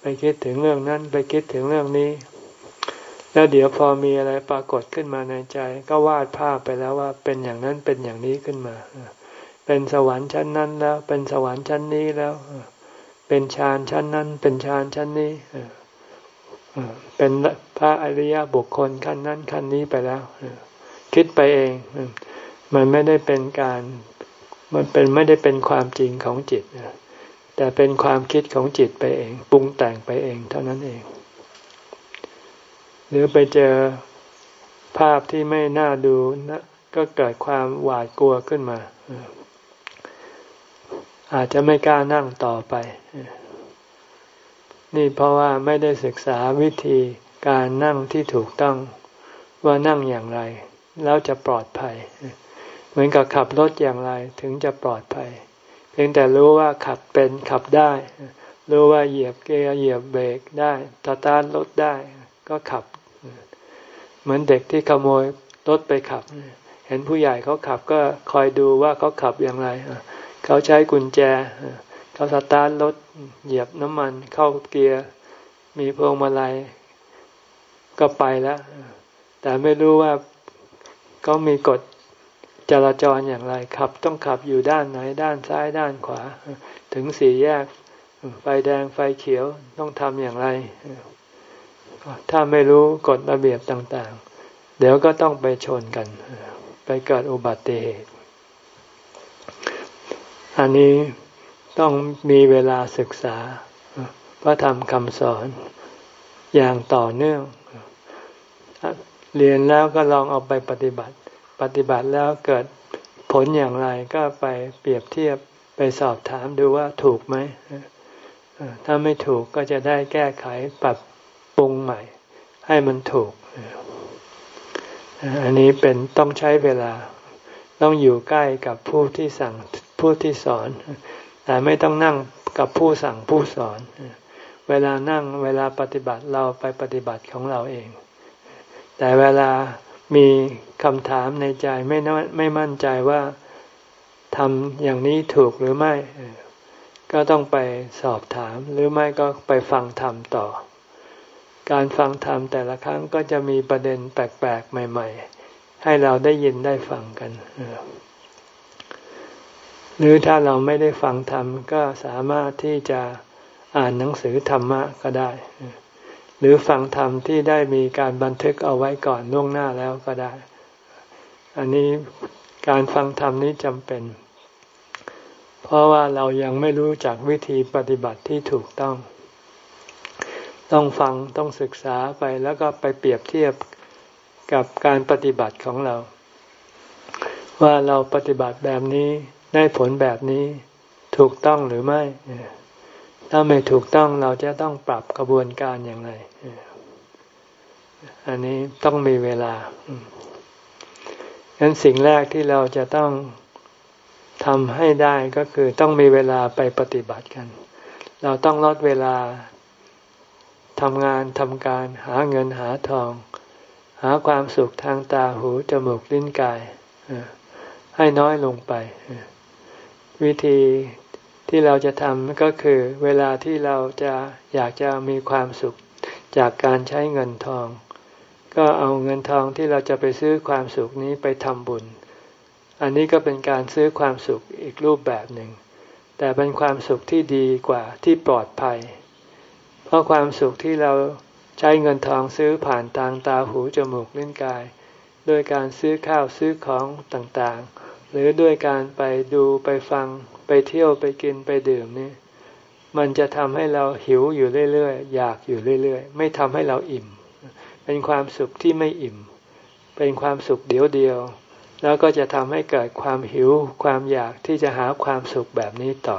S1: ไปคิดถึงเรื่องนั้น ไปคิดถึงเรื่องนี้ แล้วเดี๋ยวพอมีอะไรปรากฏขึ้นมาในใจ ก็วาดภาพไปแล้วว่าเป็นอย่างนั้นเป็นอย่างนี้ขึ้นมา เป็นสวรรค์ชั้นนั้นแล้ว เป็นสวรรค์ชั้นนี้แล้ว เป็นฌานชั้นนั้น เป็นฌานชั้นนี้เป็นพระอริยบุคคลขั้นนั้นขั้นนี้ไปแล้วคิดไปเอง มันไม่ได้เป็นการ มันเป็นไม่ได้เป็นความจริงของจิตแต่เป็นความคิดของจิตไปเองปรุงแต่งไปเองเท่านั้นเอง หรือไปเจอภาพที่ไม่น่าดูนะก็เกิดความหวาดกลัวขึ้นมา อาจจะไม่กล้านั่งต่อไป นี่เพราะว่าไม่ได้ศึกษาวิธีการนั่งที่ถูกต้องว่านั่งอย่างไร แล้วจะปลอดภัย มือนกับขับรถอย่างไรถึงจะปลอดภัย เพียงแต่รู้ว่าขับเป็นขับได้ รู้ว่าเหยียบเกียร์เหยียบเบรกได้ตาตานรถได้ก็ขับ เหมือนเด็กที่ขโมยรถไปขับ เห็นผู้ใหญ่เขาขับก็คอยดูว่าเขาขับอย่างไรเขาใช้กุญแจเขาสตาร์ทรถเหยียบน้ำมันเข้าเกียร์มีพวงมาลัยก็ไปแล้ว แต่ไม่รู้ว่าเขามีกฎ จราจรอย่างไรขับต้องขับอยู่ด้านไหนด้านซ้ายด้านขวา ถึงสี่แยก ไฟแดงไฟเขียวต้องทำอย่างไร ถ้าไม่รู้กฎระเบียบต่างๆ เดี๋ยวก็ต้องไปชนกัน ไปเกิดอุบัติเหตุ อันนี้ต้องมีเวลาศึกษาพระธรรมคำสอนอย่างต่อเนื่อง เรียนแล้วก็ลองเอาไปปฏิบัติ ปฏิบัติแล้วเกิดผลอย่างไรก็ไปเปรียบเทียบไปสอบถามดูว่าถูกไหม ถ้าไม่ถูกก็จะได้แก้ไขปรับปรุงใหม่ ให้มันถูก อันนี้เป็นต้องใช้เวลา ต้องอยู่ใกล้กับผู้ที่สั่งผู้ที่สอน แต่ไม่ต้องนั่งกับผู้สั่งผู้สอน เวลานั่งเวลาปฏิบัติเราไปปฏิบัติของเราเอง แต่เวลา มีคำถามในใจไม่ไม่มั่นใจว่าทำอย่างนี้ถูกหรือไม่ ก็ต้องไปสอบถามหรือไม่ก็ไปฟังธรรมต่อ การฟังธรรมแต่ละครั้งก็จะมีประเด็นแปลกๆ ใหม่ ๆ ให้เราได้ยินได้ฟังกันหรือถ้าเราไม่ได้ฟังธรรมก็สามารถที่จะอ่านหนังสือธรรมะก็ได้ หรือฟังธรรมที่ได้มีการบันทึกเอาไว้ก่อนล่วงหน้าแล้วก็ได้ อันนี้การฟังธรรมนี้จำเป็น เพราะว่าเรายังไม่รู้จักวิธีปฏิบัติที่ถูกต้อง ต้องฟังต้องศึกษาไปแล้วก็ไปเปรียบเทียบกับการปฏิบัติของเรา ว่าเราปฏิบัติแบบนี้ได้ผลแบบนี้ถูกต้องหรือไม่ ถ้าไม่ถูกต้องเราจะต้องปรับกระบวนการอย่างไร อันนี้ต้องมีเวลาฉะนั้นสิ่งแรกที่เราจะต้องทำให้ได้ก็คือต้องมีเวลาไปปฏิบัติกัน เราต้องลดเวลาทำงานทำการหาเงินหาทอง หาความสุขทางตาหูจมูกลิ้นกายให้น้อยลงไป วิธี ที่เราจะทำก็คือเวลาที่เราจะอยากจะมีความสุขจากการใช้เงินทอง ก็เอาเงินทองที่เราจะไปซื้อความสุขนี้ไปทำบุญ อันนี้ก็เป็นการซื้อความสุขอีกรูปแบบหนึ่ง แต่เป็นความสุขที่ดีกว่าที่ปลอดภัย เพราะความสุขที่เราใช้เงินทองซื้อผ่านทางตาหูจมูกลิ้นกาย โดยการซื้อข้าวซื้อของต่างๆ หรือด้วยการไปดูไปฟัง ไปเที่ยวไปกินไปดื่มนี่มันจะทำให้เราหิวอยู่เรื่อยๆ อยากอยู่เรื่อยๆ ไม่ทำให้เราอิ่ม เป็นความสุขที่ไม่อิ่ม เป็นความสุขเดียวเดียว แล้วก็จะทำให้เกิดความหิวความอยากที่จะหาความสุขแบบนี้ต่อ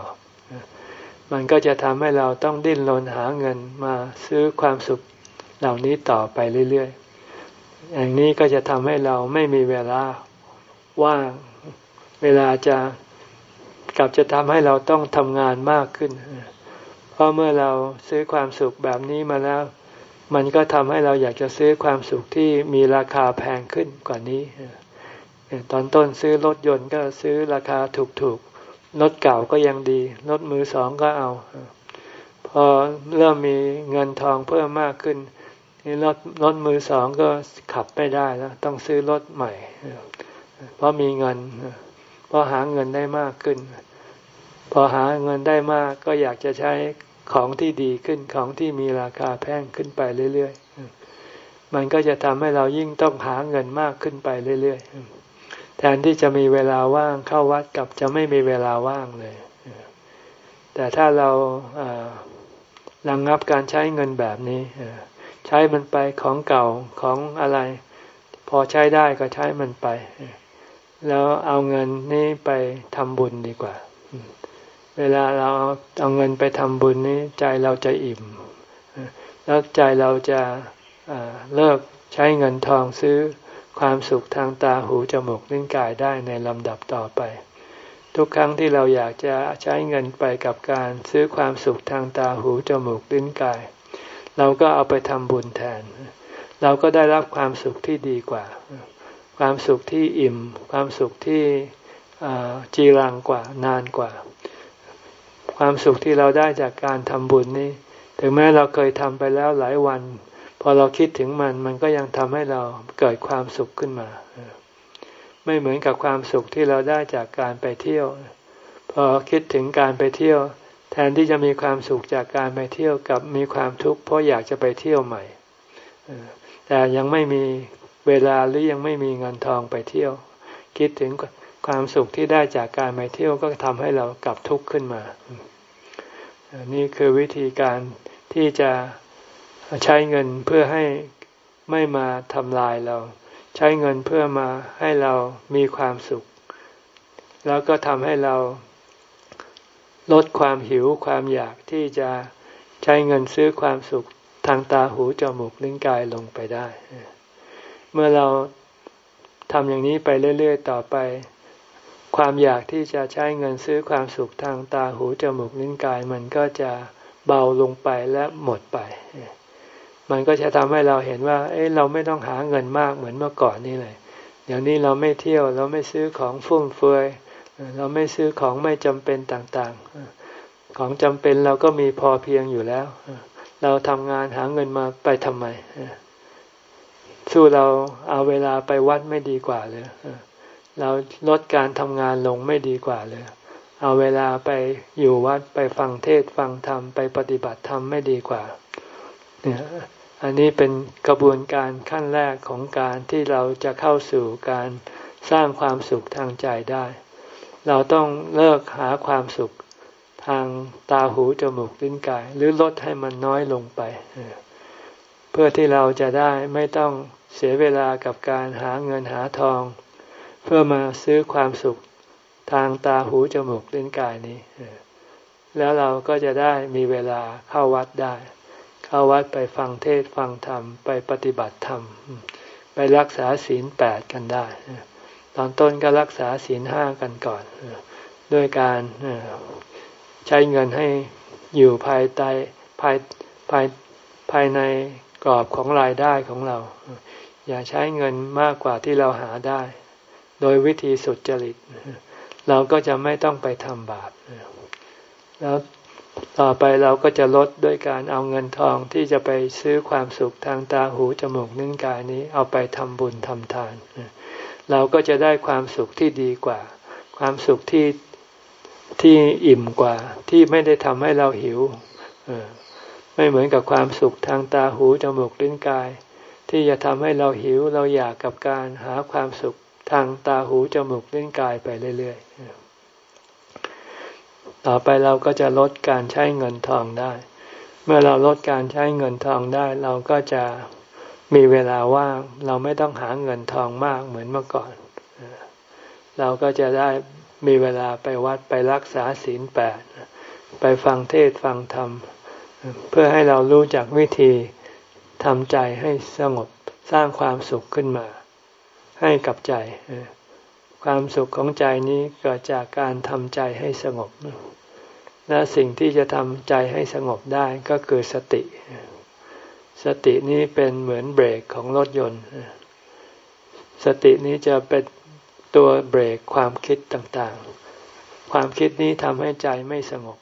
S1: มันก็จะทำให้เราต้องดิ้นรนหาเงินมาซื้อความสุขเหล่านี้ต่อไปเรื่อยๆ อย่างนี้ก็จะทำให้เราไม่มีเวลาว่าง เวลาจะ กลับจะทำให้เราต้องทำงานมากขึ้น เพราะเมื่อเราซื้อความสุขแบบนี้มาแล้ว มันก็ทำให้เราอยากจะซื้อความสุขที่มีราคาแพงขึ้นกว่านี้ ตอนต้นซื้อรถยนต์ก็ซื้อราคาถูกๆ รถเก่าก็ยังดี รถมือสองก็เอา พอเริ่มมีเงินทองเพิ่มมากขึ้นนี่รถรถมือสองก็ขับไม่ได้แล้วต้องซื้อรถใหม่ เพราะมีเงินเพอหาเงินได้มากขึ้น พอหาเงินได้มากก็อยากจะใช้ของที่ดีขึ้นของที่มีราคาแพงขึ้นไปเรื่อยๆ มันก็จะทำให้เรายิ่งต้องหาเงินมากขึ้นไปเรื่อยๆ แทนที่จะมีเวลาว่างเข้าวัดกับจะไม่มีเวลาว่างเลย แต่ถ้าเราระงงับการใช้เงินแบบนี้ใช้มันไปของเก่าของอะไร พอใช้ได้ก็ใช้มันไป แล้วเอาเงินนี้ไปทำบุญดีกว่า เวลาเราเอาเงินไปทำบุญนี้ใจเราจะอิ่ม แล้วใจเราจะเลิกใช้เงินทองซื้อความสุขทางตาหูจมูกลิ้นกายได้ในลำดับต่อไป ทุกครั้งที่เราอยากจะใช้เงินไปกับการซื้อความสุขทางตาหูจมูกลิ้นกาย เราก็เอาไปทำบุญแทน เราก็ได้รับความสุขที่ดีกว่า ความสุขที่อิ่ม ความสุขที่จีรังกว่านานกว่า ความสุขที่เราได้จากการทำบุญนี้ ถึงแม้เราเคยทำไปแล้วหลายวัน พอเราคิดถึงมันมันก็ยังทำให้เราเกิดความสุขขึ้นมา ไม่เหมือนกับความสุขที่เราได้จากการไปเที่ยว พอคิดถึงการไปเที่ยว แทนที่จะมีความสุขจากการไปเที่ยวกับมีความทุกข์เพราะอยากจะไปเที่ยวใหม่แต่ยังไม่มีเวลาหรือยังไม่มีเงินทองไปเที่ยว คิดถึง ความสุขที่ได้จากการไปเที่ยวก็ทำให้เรากลับทุกข์ขึ้นมา นี่คือวิธีการที่จะใช้เงินเพื่อให้ไม่มาทำลายเรา ใช้เงินเพื่อมาให้เรามีความสุข แล้วก็ทำให้เราลดความหิวความอยากที่จะใช้เงินซื้อความสุขทางตาหูจมูกลิ้นกายลงไปได้ เมื่อเราทำอย่างนี้ไปเรื่อย ๆ ต่อไป ความอยากที่จะใช้เงินซื้อความสุขทางตาหูจมูกลิ้นกายมันก็จะเบาลงไปและหมดไป มันก็จะทำให้เราเห็นว่า เอ้เราไม่ต้องหาเงินมากเหมือนเมื่อก่อนนี่เลยเดี๋ยวนี้เราไม่เที่ยวเราไม่ซื้อของฟุ่มเฟือยเราไม่ซื้อของไม่จำเป็นต่างๆ ของจำเป็นเราก็มีพอเพียงอยู่แล้ว เราทำงานหาเงินมาไปทำไม สู้เราเอาเวลาไปวัดไม่ดีกว่าเลย เราลดการทำงานลงไม่ดีกว่าเลย เอาเวลาไปอยู่วัดไปฟังเทศฟังธรรมไปปฏิบัติธรรมไม่ดีกว่าเนี่ยอันนี้เป็นกระบวนการขั้นแรกของการที่เราจะเข้าสู่การสร้างความสุขทางใจได้ เราต้องเลิกหาความสุขทางตาหูจมูกลิ้นกาย หรือลดให้มันน้อยลงไป เพื่อที่เราจะได้ไม่ต้องเสียเวลากับการหาเงินหาทอง พื่อมาซื้อความสุขทางตาหูจมูกเล่นกายนี้แล้วเราก็จะได้มีเวลาเข้าวัดได้ เข้าวัดไปฟังเทศฟังธรรมไปปฏิบัติธรรม ไปรักษาศีลแปดกันได้ ตอนต้นก็รักษาศีลห้ากันก่อนด้วยการใช้เงินให้อยู่ภายใต้ภายภายภายในกรอบของรายได้ของเรา อย่าใช้เงินมากกว่าที่เราหาได้ โดยวิธีสุดจริต เราก็จะไม่ต้องไปทำบาปแล้วต่อไปเราก็จะลดด้วยการเอาเงินทองที่จะไปซื้อความสุขทางตาหูจมูกนิ้วกายนี้เอาไปทำบุญทำทาน เราก็จะได้ความสุขที่ดีกว่า ความสุขที่ที่อิ่มกว่า ที่ไม่ได้ทำให้เราหิวไม่เหมือนกับความสุขทางตาหูจมูกลิ้นกาย ที่จะทำให้เราหิวเราอยากกับการหาความสุข ทางตาหูจมูกเลิ้นกายไปเรื่อยๆ ต่อไปเราก็จะลดการใช้เงินทองได้ เมื่อเราลดการใช้เงินทองได้ เราก็จะมีเวลาว่าง เราไม่ต้องหาเงินทองมากเหมือนเมื่อก่อน เราก็จะได้มีเวลาไปวัดไปรักษาศีลแปดไปฟังเทศฟังธรรม เพื่อให้เรารู้จักวิธีทำใจให้สงบสร้างความสุขขึ้นมา ให้กับใจ ความสุขของใจนี้เกิดจากการทำใจให้สงบ และสิ่งที่จะทำใจให้สงบได้ก็คือสติ สตินี้เป็นเหมือนเบรกของรถยนต์ สตินี้จะเป็นตัวเบรกความคิดต่างๆ ความคิดนี้ทำให้ใจไม่สงบ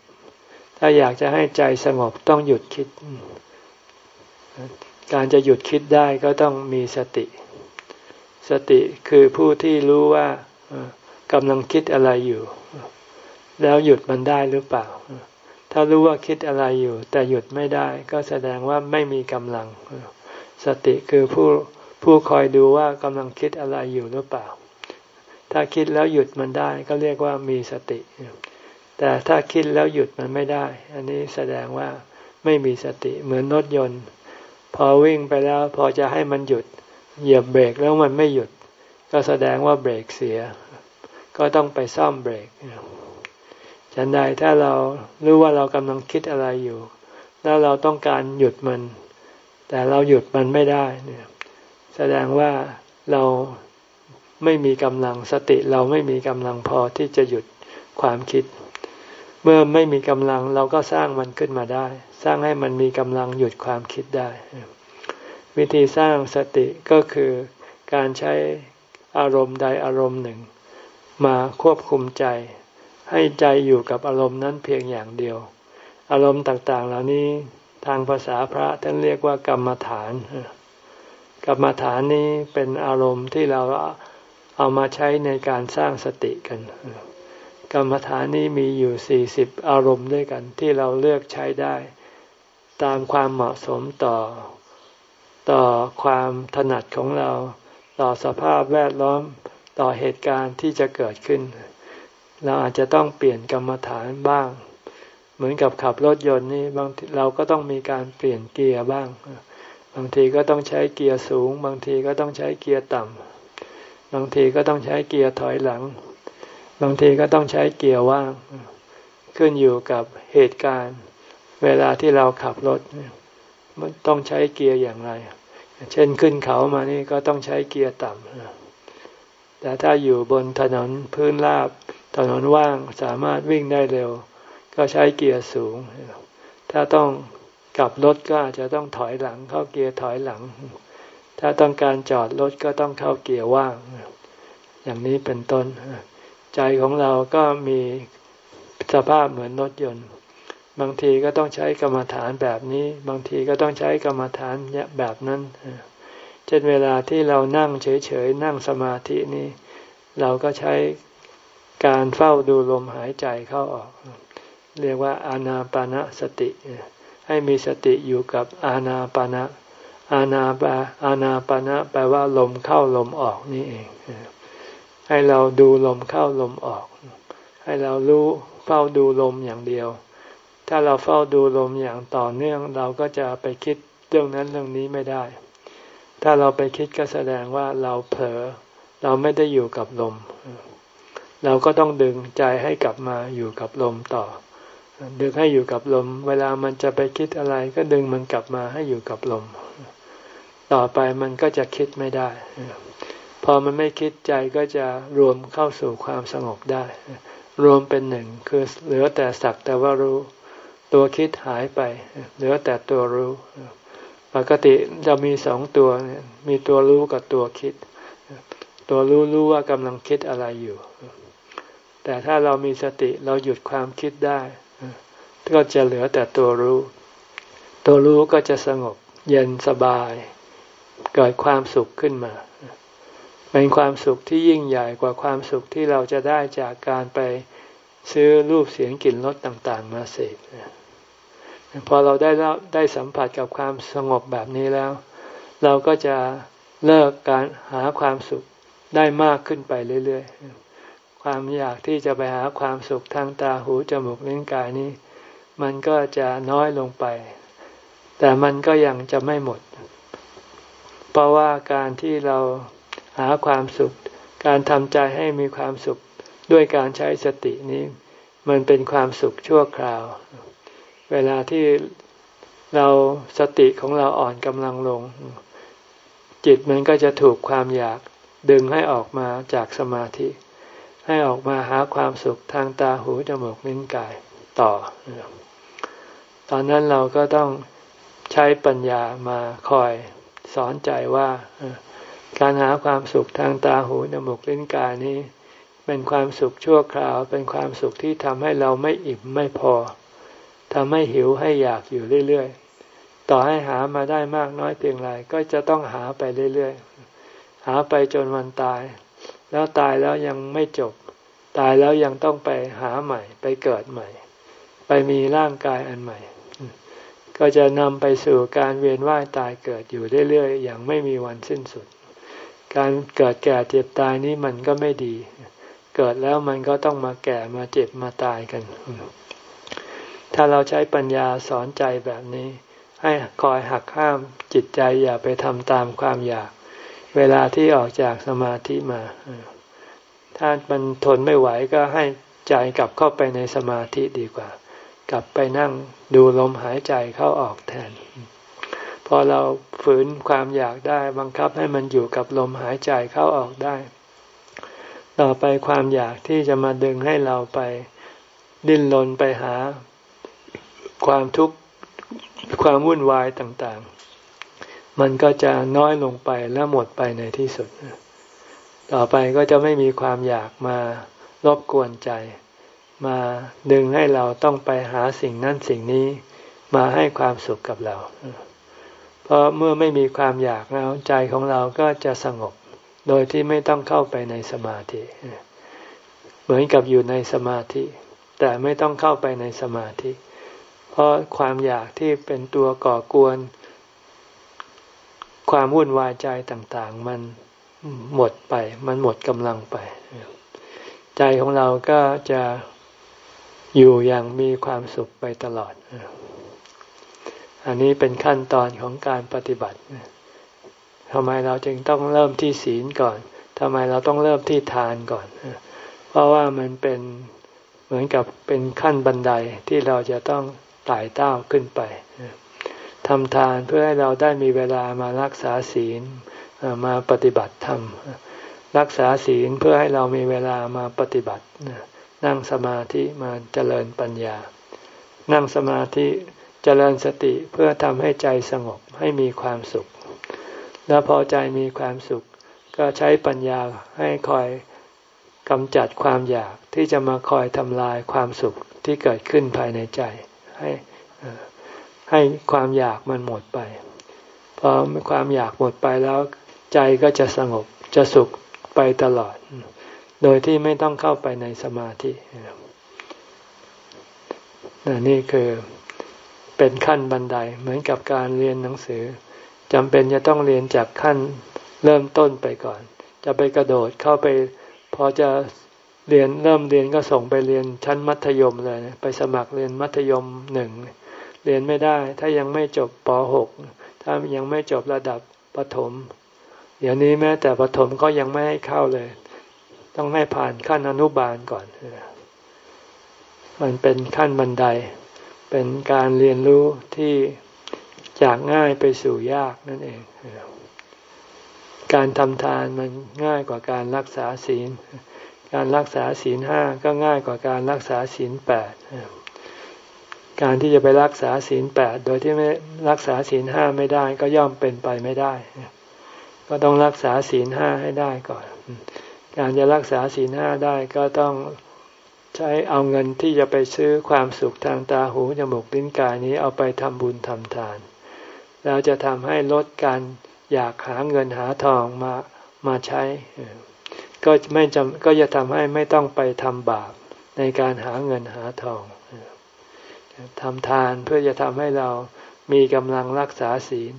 S1: ถ้าอยากจะให้ใจสงบต้องหยุดคิด การจะหยุดคิดได้ก็ต้องมีสติ สติคือผู้ที่รู้ว่ากำลังคิดอะไรอยู่ แล้วหยุดมันได้หรือเปล่า ถ้ารู้ว่าคิดอะไรอยู่ แต่หยุดไม่ได้ก็แสดงว่าไม่มีกำลัง สติคือผู้ผู้คอยดูว่ากำลังคิดอะไรอยู่หรือเปล่า ถ้าคิดแล้วหยุดมันได้ก็เรียกว่ามีสติ แต่ถ้าคิดแล้วหยุดมันไม่ได้ อันนี้แสดงว่าไม่มีสติเหมือนรถยนต์ พอวิ่งไปแล้วพอจะให้มันหยุด เหยียบเบรกแล้วมันไม่หยุด ก็แสดงว่าเบรกเสีย ก็ต้องไปซ่อมเบรกฉันใดถ้าเรารู้ว่าเรากำลังคิดอะไรอยู่ แล้วเราต้องการหยุดมัน แต่เราหยุดมันไม่ได้เนี่ยแสดงว่าเราไม่มีกำลังสติเราไม่มีกำลังพอที่จะหยุดความคิด เมื่อไม่มีกำลังเราก็สร้างมันขึ้นมาได้ สร้างให้มันมีกำลังหยุดความคิดได้ วิธีสร้างสติก็คือการใช้อารมณ์ใดอารมณ์หนึ่ง มาควบคุมใจ ให้ใจอยู่กับอารมณ์นั้นเพียงอย่างเดียว อารมณ์ต่างๆ เหล่านี้ทางภาษาพระท่านเรียกว่ากรรมฐาน กรรมฐานนี้เป็นอารมณ์ที่เราเอามาใช้ในการสร้างสติกัน กรรมฐานนี้มีอยู่สี่สิบอารมณ์ด้วยกันที่เราเลือกใช้ได้ ตามความเหมาะสมต่อ ต่อความถนัดของเรา ต่อสภาพแวดล้อมต่อเหตุการณ์ที่จะเกิดขึ้น เราอาจจะต้องเปลี่ยนกรรมฐานบ้าง เหมือนกับขับรถยนต์นี่บางเราก็ต้องมีการเปลี่ยนเกียร์บ้าง บางทีก็ต้องใช้เกียร์สูง บางทีก็ต้องใช้เกียร์ต่ำบางทีก็ต้องใช้เกียร์ถอยหลัง บางทีก็ต้องใช้เกียร์ว่าง ขึ้นอยู่กับเหตุการณ์ เวลาที่เราขับรถมัน ต้องใช้เกียร์อย่างไร เช่นขึ้นเขามานี่ก็ต้องใช้เกียร์ต่ำแต่ถ้าอยู่บนถนนพื้นราบ ถนนว่างสามารถวิ่งได้เร็ว ก็ใช้เกียร์สูง ถ้าต้องกลับรถก็อาจจะต้องถอยหลัง เข้าเกียร์ถอยหลัง ถ้าต้องการจอดรถก็ต้องเข้าเกียร์ว่าง อย่างนี้เป็นต้น ใจของเราก็มีสภาพเหมือนรถยนต์ บางทีก็ต้องใช้กรรมฐานแบบนี้ บางทีก็ต้องใช้กรรมฐานแบบนั้น เช่นเวลาที่เรานั่งเฉยๆนั่งสมาธินี้ เราก็ใช้การเฝ้าดูลมหายใจเข้าออก เรียกว่าอานาปานะสติ ให้มีสติอยู่กับอานาปานะอาณาปาอาณาปณะแปลว่าลมเข้าลมออกนี่เอง ให้เราดูลมเข้าลมออก ให้เรารู้เฝ้าดูลมอย่างเดียว ถ้าเราเฝ้าดูลมอย่างต่อเนื่อง เราก็จะไปคิดเรื่องนั้นเรื่องนี้ไม่ได้ ถ้าเราไปคิดก็แสดงว่าเราเผลอเราไม่ได้อยู่กับลม เราก็ต้องดึงใจให้กลับมาอยู่กับลมต่อ ดึงให้อยู่กับลม เวลามันจะไปคิดอะไร ก็ดึงมันกลับมาให้อยู่กับลม ต่อไปมันก็จะคิดไม่ได้ พอมันไม่คิดใจก็จะรวมเข้าสู่ความสงบได้ รวมเป็นหนึ่งคือเหลือแต่สักแต่ว่ารู้ ตัวคิดหายไป เหลือแต่ตัวรู้ ปกติจะมีสองตัว มีตัวรู้กับตัวคิด ตัวรู้รู้ว่ากำลังคิดอะไรอยู่ แต่ถ้าเรามีสติเราหยุดความคิดได้ ก็จะเหลือแต่ตัวรู้ ตัวรู้ก็จะสงบ เย็นสบาย เกิดความสุขขึ้นมา เป็นความสุขที่ยิ่งใหญ่กว่าความสุขที่เราจะได้จากการไปซื้อรูปเสียงกลิ่นรสต่าง ๆ มาเสพ พอเราได้ได้สัมผัสกับความสงบแบบนี้แล้ว เราก็จะเลิกการหาความสุขได้มากขึ้นไปเรื่อยๆ ความอยากที่จะไปหาความสุขทางตาหูจมูกลิ้นกายนี้ มันก็จะน้อยลงไป แต่มันก็ยังจะไม่หมด เพราะว่าการที่เราหาความสุข การทำใจให้มีความสุขด้วยการใช้สตินี้ มันเป็นความสุขชั่วคราว เวลาที่เราสติของเราอ่อนกำลังลง จิตมันก็จะถูกความอยากดึงให้ออกมาจากสมาธิ ให้ออกมาหาความสุขทางตาหูจมูกลิ้นกายต่อ ตอนนั้นเราก็ต้องใช้ปัญญามาคอยสอนใจว่าการหาความสุขทางตาหูจมูกลิ้นกายนี้ เป็นความสุขชั่วคราว เป็นความสุขที่ทำให้เราไม่อิ่มไม่พอ ทำให้หิวให้อยากอยู่เรื่อยๆ ต่อให้หามาได้มากน้อยเพียงไรก็จะต้องหาไปเรื่อยๆ หาไปจนวันตาย แล้วตายแล้วยังไม่จบ ตายแล้วยังต้องไปหาใหม่ ไปเกิดใหม่ ไปมีร่างกายอันใหม่ ก็จะนำไปสู่การเวียนว่ายตายเกิดอยู่เรื่อยๆ อย่างไม่มีวันสิ้นสุด การเกิดแก่เจ็บตายนี้มันก็ไม่ดี เกิดแล้วมันก็ต้องมาแก่มาเจ็บมาตายกัน ถ้าเราใช้ปัญญาสอนใจแบบนี้ ให้คอยหักห้ามจิตใจอย่าไปทำตามความอยาก เวลาที่ออกจากสมาธิมา ถ้ามันทนไม่ไหวก็ให้ใจกลับเข้าไปในสมาธิดีกว่า กลับไปนั่งดูลมหายใจเข้าออกแทน พอเราฝืนความอยากได้บังคับให้มันอยู่กับลมหายใจเข้าออกได้ ต่อไปความอยากที่จะมาดึงให้เราไปดิ้นรนไปหา ความทุกข์ความวุ่นวายต่างๆ มันก็จะน้อยลงไปและหมดไปในที่สุด ต่อไปก็จะไม่มีความอยากมารบกวนใจ มาดึงให้เราต้องไปหาสิ่งนั้นสิ่งนี้มาให้ความสุขกับเรา เพราะเมื่อไม่มีความอยากแล้วใจของเราก็จะสงบ โดยที่ไม่ต้องเข้าไปในสมาธิ เหมือนกับอยู่ในสมาธิ แต่ไม่ต้องเข้าไปในสมาธิ เพราะความอยากที่เป็นตัวก่อกวน ความวุ่นวายใจต่างๆ มันหมดไป มันหมดกำลังไป ใจของเราก็จะอยู่อย่างมีความสุขไปตลอด อันนี้เป็นขั้นตอนของการปฏิบัติทำไมเราจึงต้องเริ่มที่ศีลก่อนทำไมเราต้องเริ่มที่ทานก่อน เพราะว่ามันเป็นเหมือนกับเป็นขั้นบันไดที่เราจะต้อง ไต่เต้าขึ้นไปทำทานเพื่อให้เราได้มีเวลามารักษาศีลมาปฏิบัติธรรม รักษาศีลเพื่อให้เรามีเวลามาปฏิบัติ นั่งสมาธิมาเจริญปัญญา นั่งสมาธิเจริญสติเพื่อทำให้ใจสงบให้มีความสุข แล้วพอใจมีความสุข ก็ใช้ปัญญาให้คอยกำจัดความอยากที่จะมาคอยทำลายความสุขที่เกิดขึ้นภายในใจ ให้ให้ความอยากมันหมดไปพอความอยากหมดไปแล้ว ใจก็จะสงบจะสุขไปตลอด โดยที่ไม่ต้องเข้าไปในสมาธินี่คือเป็นขั้นบันไดเหมือนกับการเรียนหนังสือจำเป็นจะต้องเรียนจากขั้นเริ่มต้นไปก่อน จะไปกระโดดเข้าไป พอจะ เรียนเริ่มเรียนก็ส่งไปเรียนชั้นมัธยมเลย ไปสมัครเรียนมัธยมหนึ่งเรียนไม่ได้ ถ้ายังไม่จบป .6 ถ้ายังไม่จบระดับปฐมเดี๋ยวนี้แม้แต่ปฐมก็ยังไม่ให้เข้าเลย ต้องให้ผ่านขั้นอนุบาลก่อน มันเป็นขั้นบันได เป็นการเรียนรู้ที่จากง่ายไปสู่ยากนั่นเอง การทำทานมันง่ายกว่าการรักษาศีล การรักษาศีลห้าก็ง่ายกว่าการรักษาศีลแปดการที่จะไปรักษาศีลแปดโดยที่ไม่รักษาศีลห้าไม่ได้ก็ย่อมเป็นไปไม่ได้ ก็ต้องรักษาศีลห้าให้ได้ก่อน การจะรักษาศีลห้าได้ก็ต้องใช้เอาเงินที่จะไปซื้อความสุขทางตาหูจมูกลิ้นกายนี้เอาไปทำบุญทำทาน แล้วจะทำให้ลดการอยากหาเงินหาทองมามาใช้ ก็ไม่จำก็จะทำให้ไม่ต้องไปทำบาปในการหาเงินหาทองทำทานเพื่อจะทำให้เรามีกำลังรักษาศีล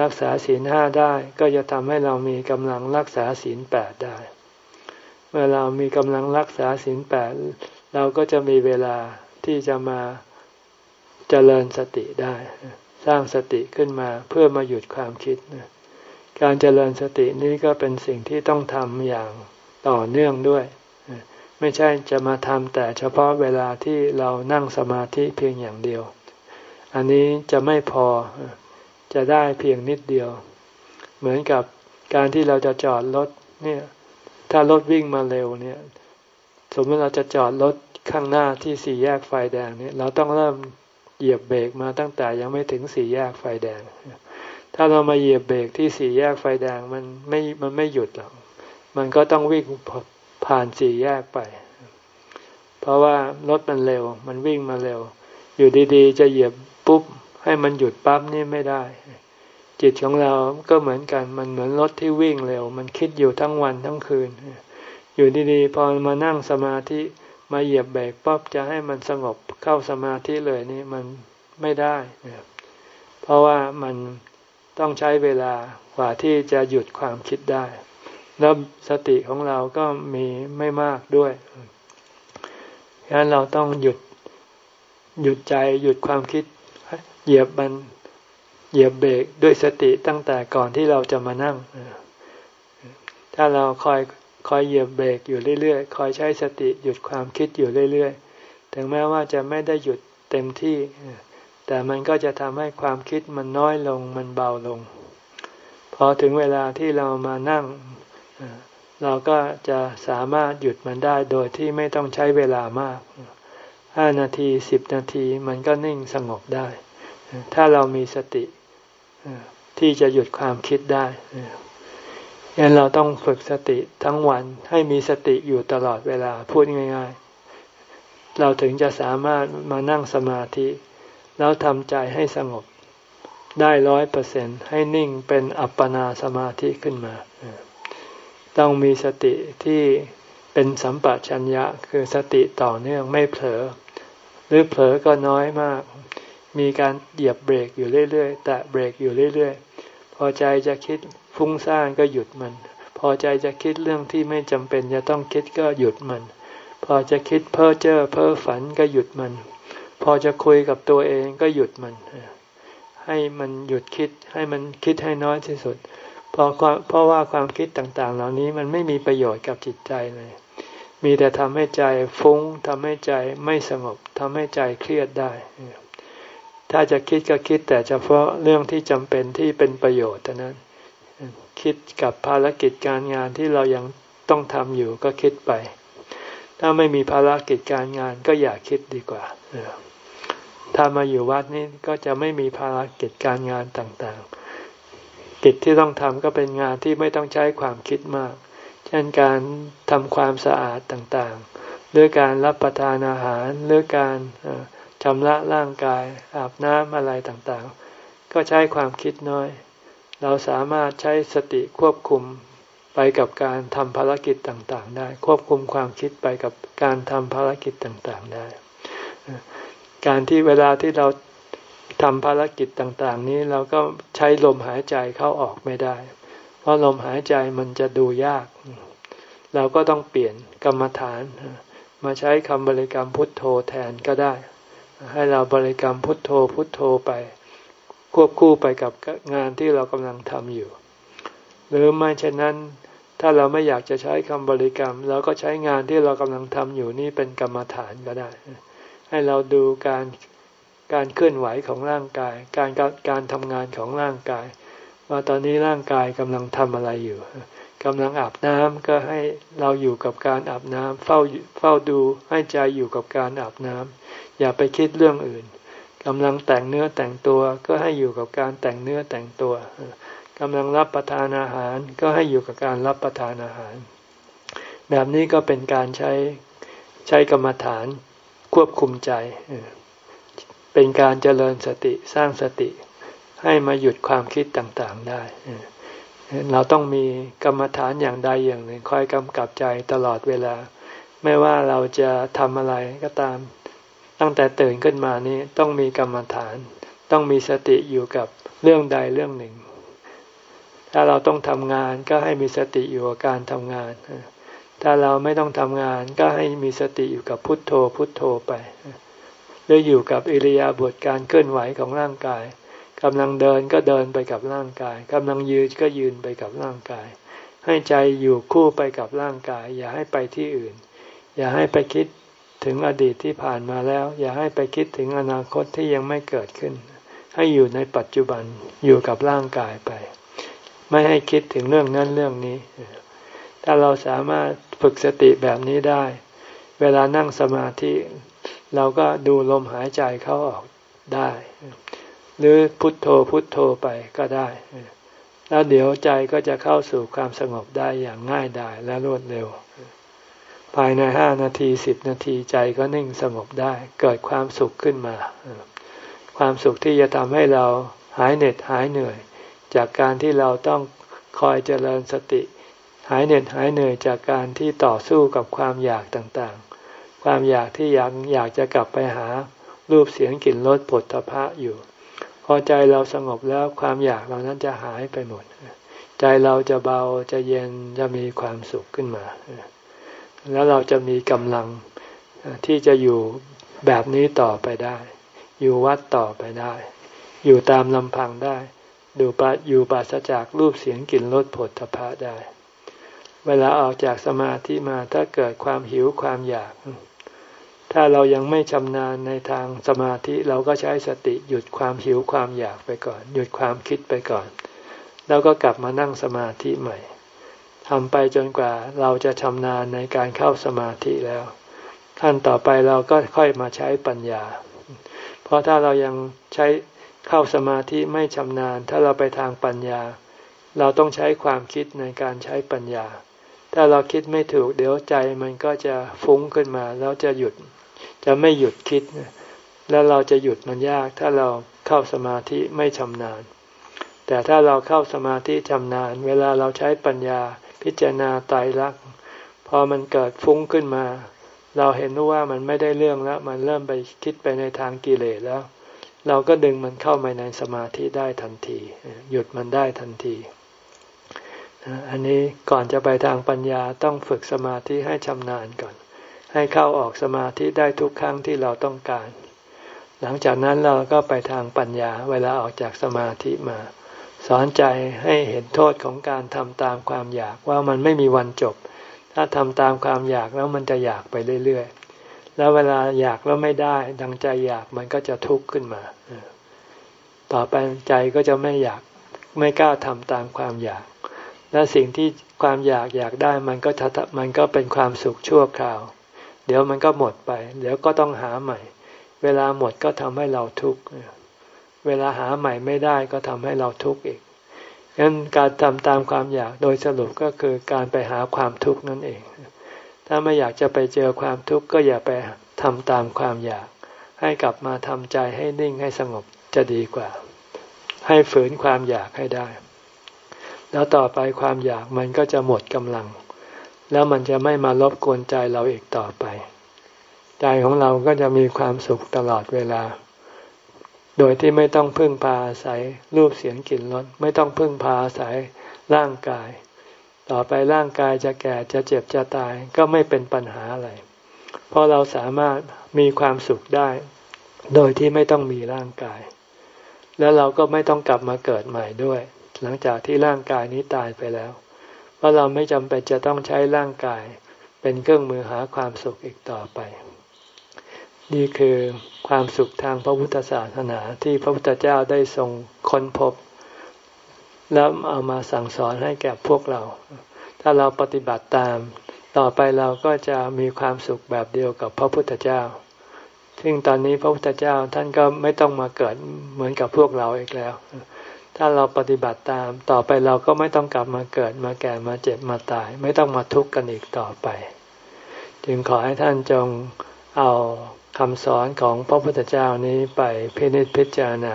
S1: รักษาศีลห้าได้ก็จะทำให้เรามีกำลังรักษาศีลแปดได้ เมื่อเรามีกำลังรักษาศีลแปดเราก็จะมีเวลาที่จะมาเจริญสติได้ สร้างสติขึ้นมาเพื่อมาหยุดความคิด การเจริญสตินี้ก็เป็นสิ่งที่ต้องทำอย่าง ต่อเนื่องด้วย ไม่ใช่จะมาทำแต่เฉพาะเวลาที่เรานั่งสมาธิเพียงอย่างเดียว อันนี้จะไม่พอจะได้เพียงนิดเดียว เหมือนกับการที่เราจะจอดรถเนี่ยถ้ารถวิ่งมาเร็วเนี่ยสมมติเราจะจอดรถข้างหน้าที่สี่แยกไฟแดงเนี่ยเราต้องเริ่มเหยียบเบรกมาตั้งแต่ยังไม่ถึงสี่แยกไฟแดง ถ้าเรามาเหยียบเบรกที่สี่แยกไฟแดงมันไม่มันไม่หยุดหรอก มันก็ต้องวิ่งผ่านสี่แยกไป เพราะว่ารถมันเร็ว มันวิ่งมาเร็ว อยู่ดีๆ จะเหยียบปุ๊บ ให้มันหยุดปั๊บนี่ไม่ได้ จิตของเราก็เหมือนกัน มันเหมือนรถที่วิ่งเร็ว มันคิดอยู่ทั้งวันทั้งคืน อยู่ดีๆ พอมานั่งสมาธิ มาเหยียบเบรกปั๊บจะให้มันสงบเข้าสมาธิเลยนี่มันไม่ได้เพราะว่ามันต้องใช้เวลากว่าที่จะหยุดความคิดได้ แล้วสติของเราก็มีไม่มากด้วยฉะนั้นเราต้องหยุดหยุดใจหยุดความคิดเหยียบมันเหยียบเบรกด้วยสติตั้งแต่ก่อนที่เราจะมานั่ง ถ้าเราคอยคอยเหยียบเบรกอยู่เรื่อยๆ คอยใช้สติหยุดความคิดอยู่เรื่อยๆ ถึงแม้ว่าจะไม่ได้หยุดเต็มที่ แต่มันก็จะทำให้ความคิดมันน้อยลงมันเบาลง พอถึงเวลาที่เรามานั่ง เราก็จะสามารถหยุดมันได้โดยที่ไม่ต้องใช้เวลามากห้านาทีสิบนาทีมันก็นิ่งสงบได้ ถ้าเรามีสติที่จะหยุดความคิดได้ยันเราต้องฝึกสติทั้งวันให้มีสติอยู่ตลอดเวลาพูดง่าย ๆ เราถึงจะสามารถมานั่งสมาธิ แล้วทำใจให้สงบได้ร้อยเปอร์เซ็นให้นิ่งเป็นอัปปนาสมาธิขึ้นมา ต้องมีสติที่เป็นสัมปชัญญะคือสติต่อเนื่องไม่เผลอ หรือเผลอก็น้อยมาก มีการเหยียบเบรกอยู่เรื่อยๆ แตะเบรกอยู่เรื่อยๆ พอใจจะคิดฟุ้งซ่านก็หยุดมัน พอใจจะคิดเรื่องที่ไม่จำเป็นจะต้องคิดก็หยุดมัน พอจะคิดเพ้อเจ้อเพ้อฝันก็หยุดมัน พอจะคุยกับตัวเองก็หยุดมัน ให้มันหยุดคิดให้มันคิดให้น้อยที่สุด เพราะเพราะว่าความคิดต่างๆ เหล่านี้มันไม่มีประโยชน์กับจิตใจเลย มีแต่ทำให้ใจฟุ้งทำให้ใจไม่สงบทำให้ใจเครียดได้ ถ้าจะคิดก็คิดแต่เฉพาะเรื่องที่จำเป็นที่เป็นประโยชน์เท่านั้น คิดกับภารกิจการงานที่เรายังต้องทำอยู่ก็คิดไป ถ้าไม่มีภารกิจการงานก็อย่าคิดดีกว่าถ้ามาอยู่วัดนี้ก็จะไม่มีภารกิจการงานต่างๆ กิจที่ต้องทำก็เป็นงานที่ไม่ต้องใช้ความคิดมาก เช่นการทำความสะอาดต่างๆ หรือการรับประทานอาหาร หรือการชำระร่างกาย อาบน้ำอะไรต่างๆ ก็ใช้ความคิดน้อย เราสามารถใช้สติควบคุมไปกับการทำภารกิจต่างๆ ได้ ควบคุมความคิดไปกับการทำภารกิจต่างๆ ได้ การที่เวลาที่เรา ทำภารกิจต่างๆ นี้เราก็ใช้ลมหายใจเข้าออกไม่ได้ เพราะลมหายใจมันจะดูยาก เราก็ต้องเปลี่ยนกรรมฐาน มาใช้คำบริกรรมพุทโธแทนก็ได้ ให้เราบริกรรมพุทโธพุทโธไป ควบคู่ไปกับงานที่เรากำลังทำอยู่ หรือไม่เช่นนั้นถ้าเราไม่อยากจะใช้คำบริกรรมเราก็ใช้งานที่เรากำลังทำอยู่นี่เป็นกรรมฐานก็ได้ ให้เราดูการ การเคลื่อนไหวของร่างกาย การการทำงานของร่างกาย ว่าตอนนี้ร่างกายกำลังทำอะไรอยู่กำลังอาบน้ำก็ให้เราอยู่กับการอาบน้ำเฝ้าเฝ้าดูให้ใจอยู่กับการอาบน้ำอย่าไปคิดเรื่องอื่นกำลังแต่งเนื้อแต่งตัวก็ให้อยู่กับการแต่งเนื้อแต่งตัวกำลังรับประทานอาหารก็ให้อยู่กับการรับประทานอาหาร แบบนี้ก็เป็นการใช้ใช้กรรมฐานควบคุมใจ เป็นการเจริญสติสร้างสติ ให้มาหยุดความคิดต่างๆได้ เราต้องมีกรรมฐานอย่างใดอย่างหนึ่งคอยกำกับใจตลอดเวลา ไม่ว่าเราจะทำอะไรก็ตาม ตั้งแต่ตื่นขึ้นมานี้ต้องมีกรรมฐาน ต้องมีสติอยู่กับเรื่องใดเรื่องหนึ่ง ถ้าเราต้องทำงานก็ให้มีสติอยู่กับการทำงาน ถ้าเราไม่ต้องทำงานก็ให้มีสติอยู่กับพุทโธพุทโธไป หรืออยู่กับอิริยาบถการเคลื่อนไหวของร่างกายกำลังเดินก็เดินไปกับร่างกายกำลังยืนก็ยืนไปกับร่างกาย ให้ใจอยู่คู่ไปกับร่างกาย อย่าให้ไปที่อื่น อย่าให้ไปคิดถึงอดีตที่ผ่านมาแล้ว อย่าให้ไปคิดถึงอนาคตที่ยังไม่เกิดขึ้น ให้อยู่ในปัจจุบันอยู่กับร่างกายไป ไม่ให้คิดถึงเรื่องนั้นเรื่องนี้ ถ้าเราสามารถฝึกสติแบบนี้ได้ เวลานั่งสมาธิ เราก็ดูลมหายใจเข้าออกได้ หรือพุทโธพุทโธไปก็ได้ แล้วเดี๋ยวใจก็จะเข้าสู่ความสงบได้อย่างง่ายดายและรวดเร็ว ภายในห้านาทีสิบนาทีใจก็นิ่งสงบได้ เกิดความสุขขึ้นมา ความสุขที่จะทำให้เราหายเหน็ดหายเหนื่อย จากการที่เราต้องคอยเจริญสติ หายเหน็ดหายเหนื่อยจากการที่ต่อสู้กับความอยากต่าง ความอยากที่อยากอยากจะกลับไปหารูปเสียงกลิ่นรสผลตภะอยู่ พอใจเราสงบแล้วความอยากเหล่านั้นจะหายไปหมด ใจเราจะเบาจะเย็นจะมีความสุขขึ้นมา แล้วเราจะมีกำลังที่จะอยู่แบบนี้ต่อไปได้ อยู่วัดต่อไปได้ อยู่ตามลำพังได้ ดูปอยู่ปราศจากรูปเสียงกลิ่นรสผลตภะได้ เวลาออกจากสมาธิมาถ้าเกิดความหิวความอยาก ถ้าเรายังไม่ชำนาญในทางสมาธิเราก็ใช้สติหยุดความหิวความอยากไปก่อน หยุดความคิดไปก่อน แล้วก็กลับมานั่งสมาธิใหม่ทำไปจนกว่าเราจะชำนาญในการเข้าสมาธิแล้ว ขั้นต่อไปเราก็ค่อยมาใช้ปัญญา เพราะถ้าเรายังใช้เข้าสมาธิไม่ชำนาญ ถ้าเราไปทางปัญญา เราต้องใช้ความคิดในการใช้ปัญญา ถ้าเราคิดไม่ถูกเดี๋ยวใจมันก็จะฟุ้งขึ้นมาแล้วจะหยุด จะไม่หยุดคิด แล้วเราจะหยุดมันยาก ถ้าเราเข้าสมาธิไม่ชำนาญ แต่ถ้าเราเข้าสมาธิชำนาญ เวลาเราใช้ปัญญาพิจารณาตายรักพอมันเกิดฟุ้งขึ้นมา เราเห็นว่ามันไม่ได้เรื่องแล้ว มันเริ่มไปคิดไปในทางกิเลสแล้ว เราก็ดึงมันเข้ามาในสมาธิได้ทันที หยุดมันได้ทันที อันนี้ก่อนจะไปทางปัญญาต้องฝึกสมาธิให้ชำนาญก่อน ให้เข้าออกสมาธิได้ทุกครั้งที่เราต้องการ หลังจากนั้นเราก็ไปทางปัญญาเวลาออกจากสมาธิมา สอนใจให้เห็นโทษของการทำตามความอยากว่ามันไม่มีวันจบ ถ้าทำตามความอยากแล้วมันจะอยากไปเรื่อยๆ แล้วเวลาอยากแล้วไม่ได้ดังใจอยากมันก็จะทุกข์ขึ้นมา ต่อไปใจก็จะไม่อยากไม่กล้าทำตามความอยาก และสิ่งที่ความอยากอยากได้มันก็มันก็เป็นความสุขชั่วคราว เดี๋ยวมันก็หมดไป เดี๋ยวก็ต้องหาใหม่ เวลาหมดก็ทำให้เราทุกข์เวลาหาใหม่ไม่ได้ก็ทำให้เราทุกข์อีกงั้นการทำตามความอยากโดยสรุปก็คือการไปหาความทุกข์นั่นเอง ถ้าไม่อยากจะไปเจอความทุกข์ก็อย่าไปทำตามความอยาก ให้กลับมาทำใจให้นิ่งให้สงบจะดีกว่า ให้ฝืนความอยากให้ได้ แล้วต่อไปความอยากมันก็จะหมดกำลัง แล้วมันจะไม่มารบกวนใจเราอีกต่อไป ใจของเราก็จะมีความสุขตลอดเวลา โดยที่ไม่ต้องพึ่งพาอาศัยรูปเสียงกลิ่นรสไม่ต้องพึ่งพาอาศัยร่างกาย ต่อไปร่างกายจะแก่จะเจ็บจะตายก็ไม่เป็นปัญหาอะไร เพราะเราสามารถมีความสุขได้ โดยที่ไม่ต้องมีร่างกาย แล้วเราก็ไม่ต้องกลับมาเกิดใหม่ด้วย หลังจากที่ร่างกายนี้ตายไปแล้ว ราะเราไม่จำเป็นจะต้องใช้ร่างกาย เป็นเครื่องมือหาความสุขอีกต่อไป นี่คือความสุขทางพระพุทธศาสนาที่พระพุทธเจ้าได้ทรงค้นพบ แล้วเอามาสั่งสอนให้แก่พวกเรา ถ้าเราปฏิบัติตาม ต่อไปเราก็จะมีความสุขแบบเดียวกับพระพุทธเจ้า ซึ่งตอนนี้พระพุทธเจ้าท่านก็ไม่ต้องมาเกิดเหมือนกับพวกเราอีกแล้ว ถ้าเราปฏิบัติตามต่อไปเราก็ไม่ต้องกลับมาเกิดมาแก่มาเจ็บมาตาย ไม่ต้องมาทุกข์กันอีกต่อไป จึงขอให้ท่านจงเอาคำสอนของพระพุทธเจ้านี้ไปพินิจพิจารณา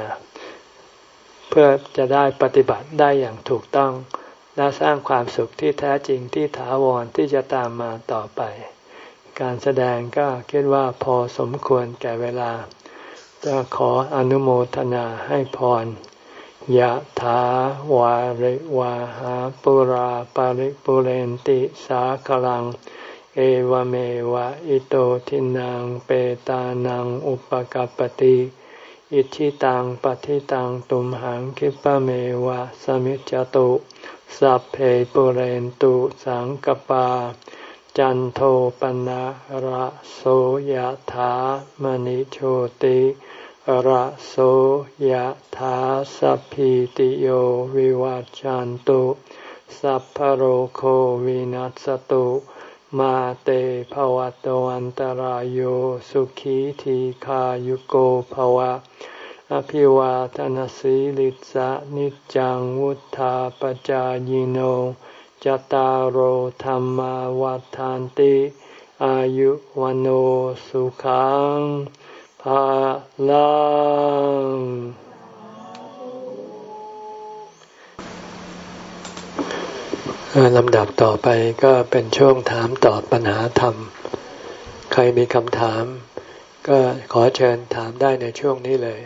S1: เพื่อจะได้ปฏิบัติได้อย่างถูกต้อง และสร้างความสุขที่แท้จริงที่ถาวรที่จะตามมาต่อไป การแสดงก็คิดว่าพอสมควรแก่เวลา จะขออนุโมทนาให้พร ยะถาวาริวาหาปุราปาริปุเรนติสาคลัง เอวเมวะอิโตทินังเปตานังอุปกัปติอิชิตังปฏิตังตุมหังคิปะเมวะสมิจจตุสัพเพปุเรนตุสังกปา จันโทปนะระโสยถามณิโชติ ระโสยถาสัพพิติโยวิวัจจันตุสัพพโรโควินัสตุมาเตภวัตวันตารโยสุขีทีขายุโกภวะ อภิวาทนสีลิสะนิจังวุธาปจายโนจตารโหธรรมวัฏานติ อายุวันโอสุขัง ภาลังลำดับต่อไปก็เป็นช่วงถามตอบปัญหาธรรม ใครมีคำถาม ก็ขอเชิญถามได้ในช่วงนี้เลย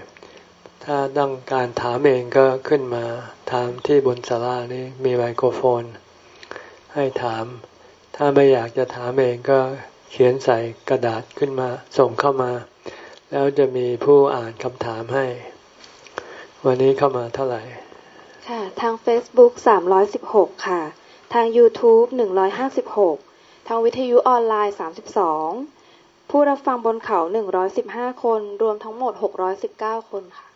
S1: ถ้าต้องการถามเองก็ขึ้นมาถามที่บนศาลานี้มีไมโครโฟน ให้ถาม ถ้าไม่อยากจะถามเองก็เขียนใส่กระดาษขึ้นมา ส่งเข้ามา แล้วจะมีผู้อ่านคำถามให้ วันนี้เข้ามาเท่าไหร่
S2: ค่ะ ทาง Facebook 316 ค่ะ ทาง YouTube 156 ทางวิทยุออนไลน์ 32 ผู้รับฟังบนเขา 115 คน รวมทั้งหมด 619 คนค่ะ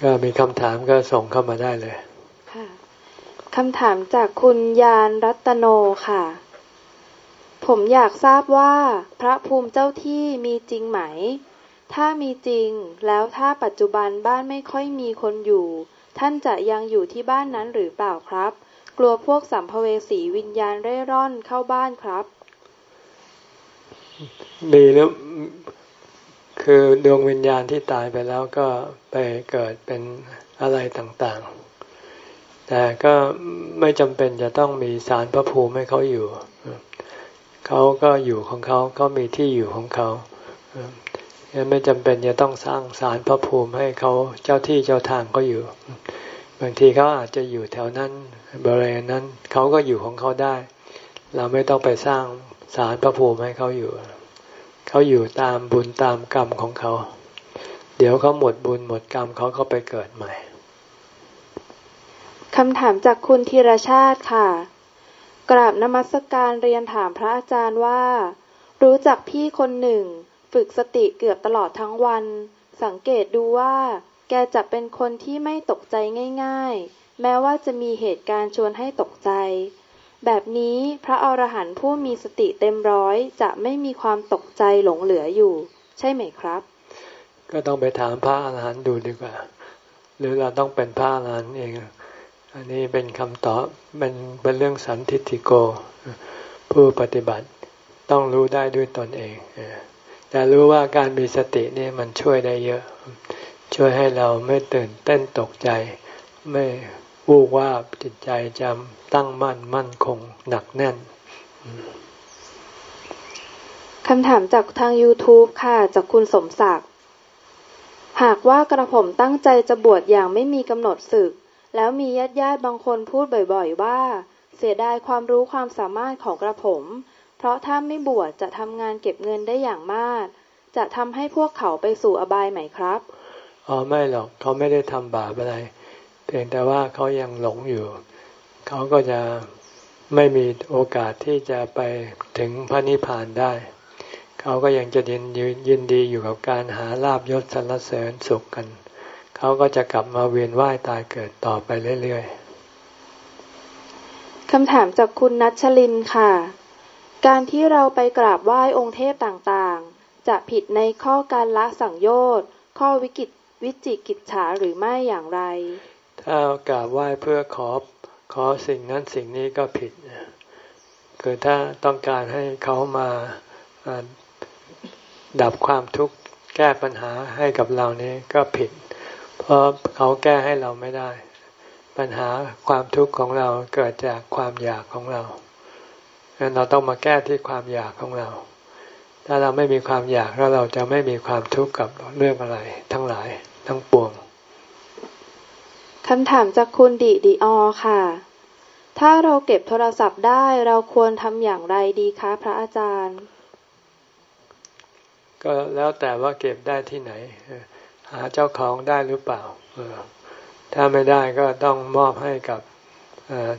S1: ก็มีคำถามก็ส่งเข้ามาได้เลย
S2: ค่ะคำถามจากคุณยานรัตโนค่ะ ผมอยากทราบว่า พระภูมิเจ้าที่มีจริงไหม ถ้ามีจริง แล้วถ้าปัจจุบันบ้านไม่ค่อยมีคนอยู่ ท่านจะยังอยู่ที่บ้านนั้นหรือเปล่าครับ กลัวพวกสัมภเวสีวิญญาณเร่ร่อนเข้าบ้านครับ
S1: มีแล้วคือดวงวิญญาณที่ตายไปแล้วก็ไปเกิดเป็นอะไรต่างๆ แต่ก็ไม่จำเป็นจะต้องมีสารพระภูมิให้เขาอยู่ เขาก็อยู่ของเขาเขามีที่อยู่ของเขายังไม่จำเป็นจะต้องสร้างศาลพระภูมิให้เขาเจ้าที่เจ้าทางก็อยู่ บางทีเขาอาจจะอยู่แถวนั้นบริเวณนั้นเขาก็อยู่ของเขาได้ เราไม่ต้องไปสร้างศาลพระภูมิให้เขาอยู่ เขาอยู่ตามบุญตามกรรมของเขา เดี๋ยวเขาหมดบุญหมดกรรมเขาก็ไปเกิดใหม่
S2: คำถามจากคุณธีรชาติค่ะ กราบนมัสการเรียนถามพระอาจารย์ว่า รู้จักพี่คนหนึ่ง ฝึกสติเกือบตลอดทั้งวัน สังเกตดูว่า แกจะเป็นคนที่ไม่ตกใจง่าย ๆ แม้ว่าจะมีเหตุการณ์ชวนให้ตกใจ แบบนี้พระอรหันต์ผู้มีสติเต็มร้อยจะไม่มีความตกใจหลงเหลืออยู่ ใช่ไหมครับ
S1: ก็ต้องไปถามพระอรหันต์ดูดีกว่า หรือเราต้องเป็นพระอรหันต์เอง อันนี้เป็นคำตอบเป็นเป็นเรื่องสันทิติโก ผู้ปฏิบัติต้องรู้ได้ด้วยตนเองแต่รู้ว่าการมีสตินี่มันช่วยได้เยอะ ช่วยให้เราไม่ตื่นเต้นตกใจ ไม่วูบว่าจิตใจจำตั้งมั่นมั่นคงหนักแน่น
S2: คำถามจากทาง YouTube ค่ะ จากคุณสมศักดิ์ หากว่ากระผมตั้งใจจะบวชอย่างไม่มีกำหนดศึก แล้วมีญาติญาติบางคนพูดบ่อยๆว่า เสียดายความรู้ความสามารถของกระผม เพราะถ้าไม่บวชจะทำงานเก็บเงินได้อย่างมาก จะทำให้พวกเขาไปสู่อบายไหมครับ
S1: อ๋อไม่หรอกเขาไม่ได้ทำบาปอะไร เพียงแต่ว่าเขายังหลงอยู่ เขาก็จะไม่มีโอกาสที่จะไปถึงพระนิพพานได้ เขาก็ยังจะยินยินดีอยู่กับการหาลาบยศสรรเสริญสุขกัน เขาก็จะกลับมาเวียนว่ายตายเกิดต่อไปเรื่อย
S2: ๆ คำถามจากคุณนัชลินค่ะ การที่เราไปกราบไหว้องค์เทพต่างๆ จะผิดในข้อการละสังโยชน์ ข้อวิกิตวิจิกิจฉาหรือไม่อย่างไร
S1: ถ้ากราบไหว้เพื่อขอขอสิ่งนั้นสิ่งนี้ก็ผิด คือถ้าต้องการให้เขามาดับความทุกข์แก้ปัญหาให้กับเรานี้ก็ผิด เพราะเขาแก้ให้เราไม่ได้ ปัญหาความทุกข์ของเราเกิดจากความอยากของเราดังนั้นเราต้องมาแก้ที่ความอยากของเรา ถ้าเราไม่มีความอยากแล้วเราจะไม่มีความทุกข์กับเรื่องอะไร ทั้งหลายทั้งปวง
S2: คำถามจากคุณดิดิออค่ะ ถ้าเราเก็บโทรศัพท์ได้เราควรทำอย่างไรดีคะพระอาจารย์
S1: ก็แล้วแต่ว่าเก็บได้ที่ไหน หาเจ้าของได้หรือเปล่า ถ้าไม่ได้ก็ต้องมอบให้กับ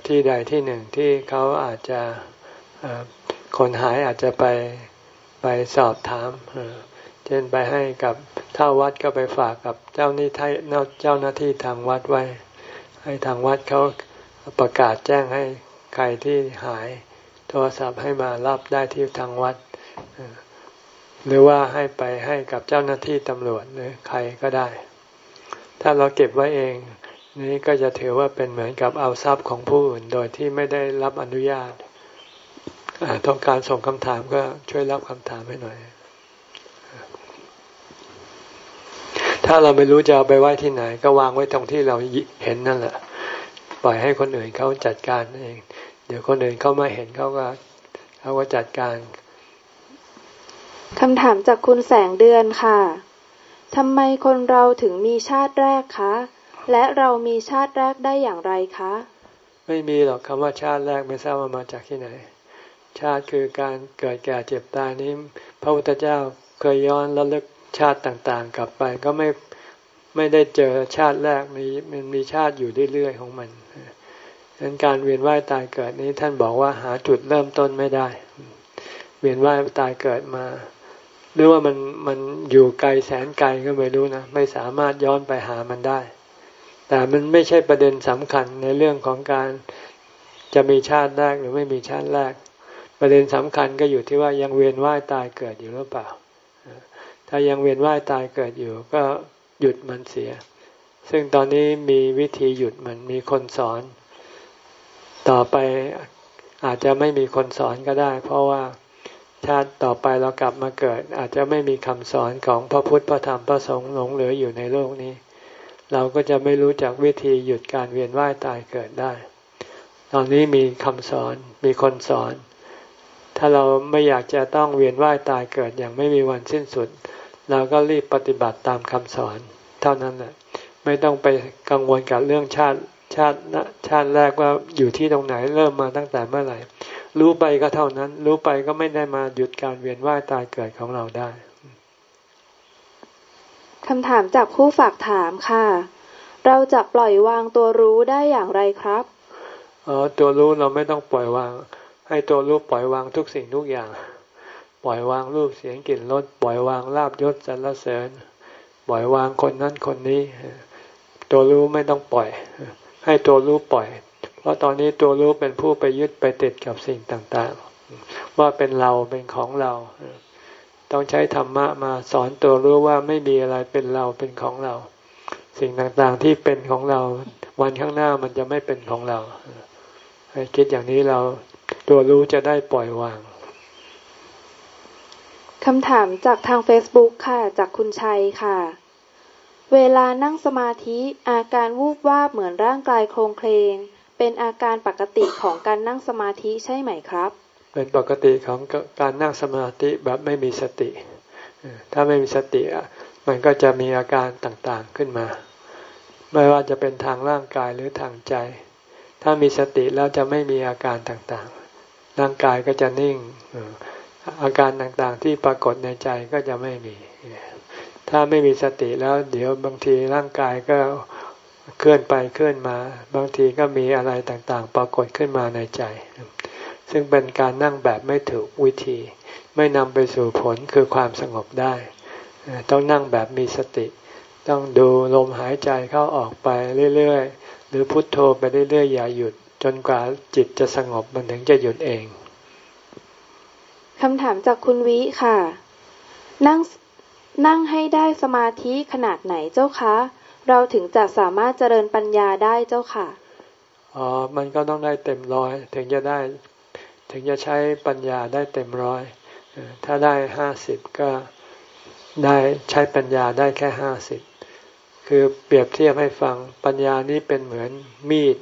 S1: ที่ใดที่หนึ่งที่เขาอาจจะคนหายอาจจะไปไปสอบถามเช่นไปให้กับถ้าวัดก็ไปฝากกับเจ้าหน้าที่เจ้าหน้าที่ทางวัดไว้ ให้ทางวัดเขาประกาศแจ้งให้ใครที่หายโทรศัพท์ให้มารับได้ที่ทางวัด หรือว่าให้ไปให้กับเจ้าหน้าที่ตำรวจหรือใครก็ได้ ถ้าเราเก็บไว้เอง นี้ก็จะถือว่าเป็นเหมือนกับเอาทรัพย์ของผู้อื่นโดยที่ไม่ได้รับอนุญาตต้องการส่งคำถามก็ช่วยรับคำถามให้หน่อย ถ้าเราไม่รู้จะเอาไปไว้ที่ไหน ก็วางไว้ตรงที่เราเห็นนั่นแหละ ปล่อยให้คนอื่นเขาจัดการเอง เดี๋ยวคนอื่นเขามาเห็นเขาก็เขาก็จัดการ
S2: คำถามจากคุณแสงเดือนค่ะทำไมคนเราถึงมีชาติแรกคะ และเรามีชาติแรกได้อย่างไรคะ
S1: ไม่มีหรอกคำว่าชาติแรกไม่ทราบว่ามาจากที่ไหน ชาติคือการเกิดแก่เจ็บตายนี้ พระพุทธเจ้าเคยย้อนแล้วเลิกชาติต่างๆ กลับไปก็ไม่ไม่ได้เจอชาติแรกมีมันมีชาติอยู่เรื่อยๆของมันดังนั้นการเวียนว่ายตายเกิดนี้ท่านบอกว่าหาจุดเริ่มต้นไม่ได้ เวียนว่ายตายเกิดมา หรือว่ามันมันอยู่ไกลแสนไกลก็ไม่รู้นะไม่สามารถย้อนไปหามันได้ แต่มันไม่ใช่ประเด็นสำคัญในเรื่องของการจะมีชาติแรกหรือไม่มีชาติแรก ประเด็นสำคัญก็อยู่ที่ว่ายังเวียนว่ายตายเกิดอยู่หรือเปล่า ถ้ายังเวียนว่ายตายเกิดอยู่ ก็หยุดมันเสีย ซึ่งตอนนี้มีวิธีหยุดมันมีคนสอน ต่อไปอาจจะไม่มีคนสอนก็ได้ เพราะว่า ชาติต่อไปเรากลับมาเกิด อาจจะไม่มีคำสอนของพระพุทธพระธรรมพระสงฆ์หลงเหลืออยู่ในโลกนี้ เราก็จะไม่รู้จักวิธีหยุดการเวียนว่ายตายเกิดได้ ตอนนี้มีคำสอนมีคนสอน ถ้าเราไม่อยากจะต้องเวียนว่ายตายเกิดอย่างไม่มีวันสิ้นสุด เราก็รีบปฏิบัติตามคำสอน เท่านั้นแหละไม่ต้องไปกังวลกับเรื่องชาติชาติชาติแรกว่าอยู่ที่ตรงไหนเริ่มมาตั้งแต่เมื่อไหร่ รู้ไปก็เท่านั้น รู้ไปก็ไม่ได้มาหยุดการเวียนว่ายตายเกิดของเราได้
S2: คำถามจากผู้ฝากถามค่ะ เราจะปล่อยวางตัวรู้ได้อย่างไรครับ
S1: อ๋อตัวรู้เราไม่ต้องปล่อยวาง ให้ตัวรู้ปล่อยวางทุกสิ่งทุกอย่าง ปล่อยวางรูปเสียงกลิ่นรสปล่อยวางลาบยศสรรเสริญ ปล่อยวางคนนั้นคนนี้ ตัวรู้ไม่ต้องปล่อย ให้ตัวรู้ปล่อยเพ ราะตอนนี้ตัวรู้เป็นผู้ไปยึดไปติดกับสิ่งต่างๆ ว่าเป็นเราเป็นของเรา ต้องใช้ธรรมะมาสอนตัวรู้ว่าไม่มีอะไรเป็นเราเป็นของเรา สิ่งต่างๆที่เป็นของเรา วันข้างหน้ามันจะไม่เป็นของเราให้คิดอย่างนี้เราตัวรู้จะได้ปล่อยวาง
S2: คำถามจากทาง Facebook ค่ะ จากคุณชัยค่ะ เวลานั่งสมาธิอาการวูบวาบเหมือนร่างกายโครงเคลง เป็นอาการปกติของการนั่งสมาธิใช่ไหมครับ
S1: เป็นปกติของการนั่งสมาธิแบบไม่มีสติ ถ้าไม่มีสติมันก็จะมีอาการต่างๆขึ้นมา ไม่ว่าจะเป็นทางร่างกายหรือทางใจ ถ้ามีสติแล้วจะไม่มีอาการต่างๆ ร่างกายก็จะนิ่ง อาการต่างๆที่ปรากฏในใจก็จะไม่มี ถ้าไม่มีสติแล้วเดี๋ยวบางทีร่างกายก็ เคลื่อนไปเคลื่อนมา บางทีก็มีอะไรต่างๆ ปรากฏขึ้นมาในใจ ซึ่งเป็นการนั่งแบบไม่ถูกวิธี ไม่นำไปสู่ผลคือความสงบได้ ต้องนั่งแบบมีสติ ต้องดูลมหายใจเข้าออกไปเรื่อยๆ หรือพุทโธไปเรื่อยๆ อย่าหยุด จนกว่าจิตจะสงบมันถึงจะหยุดเอง
S2: คำถามจากคุณวิค่ะ นั่งนั่งให้ได้สมาธิขนาดไหนเจ้าคะ เราถึงจะสามารถเจริญปัญญาได้เจ้าค่ะ
S1: อ๋อมันก็ต้องได้เต็มร้อย ถึงจะได้ ถึงจะใช้ปัญญาได้เต็มร้อยถ้าได้ห้าสิบก็ได้ใช้ปัญญาได้แค่ห้าสิบคือเปรียบเทียบให้ฟังปัญญานี้เป็นเหมือนมีด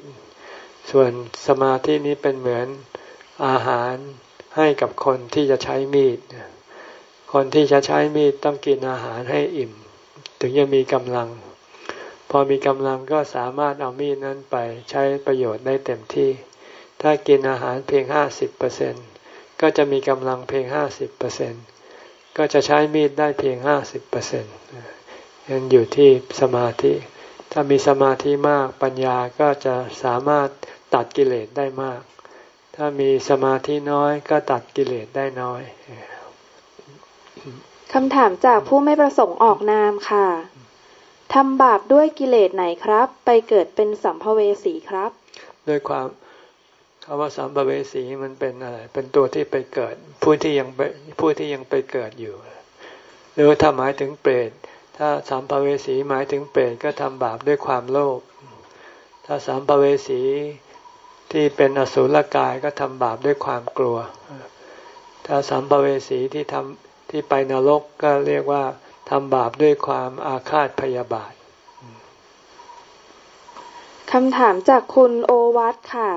S1: ส่วนสมาธินี้เป็นเหมือนอาหารให้กับคนที่จะใช้มีด คนที่จะใช้มีดต้องกินอาหารให้อิ่ม ถึงจะมีกำลัง พอมีกำลังก็สามารถเอามีดนั้นไปใช้ประโยชน์ได้เต็มที่ ถ้ากินอาหารเพียงห้าสิบเปอร์เซ็นก็จะมีกำลังเพียงห้าสิบเปอร์เซ็นก็จะใช้มีดได้เพียงห้าสิบเปอร์เซ็นต์ยังอยู่ที่สมาธิ ถ้ามีสมาธิมากปัญญาก็จะสามารถตัดกิเลสได้มาก ถ้ามีสมาธิน้อยก็ตัดกิเลสได้น้อย
S2: คำถามจากผู้ไม่ประสงค์ออกนามค่ะ ทำบาปด้วยกิเลสไหนครับ ไปเกิดเป็นสัมภเวสีครับ
S1: ด้วยความคำว่าสัมภเวสีมันเป็นอะไร เป็นตัวที่ไปเกิด ผู้ที่ยังผู้ที่ยังไปเกิดอยู่ หรือถ้าหมายถึงเปรตถ้าสัมภเวสีหมายถึงเปรตก็ทำบาปด้วยความโลภถ้าสัมภเวสีที่เป็นอสุรกายก็ทำบาปด้วยความกลัว ถ้าสัมภเวสีที่ทำที่ไปนรกก็เรียกว่า ทำบาปด้วยความอาฆาตพยาบาท
S2: คำถามจากคุณโอวัตค่ะ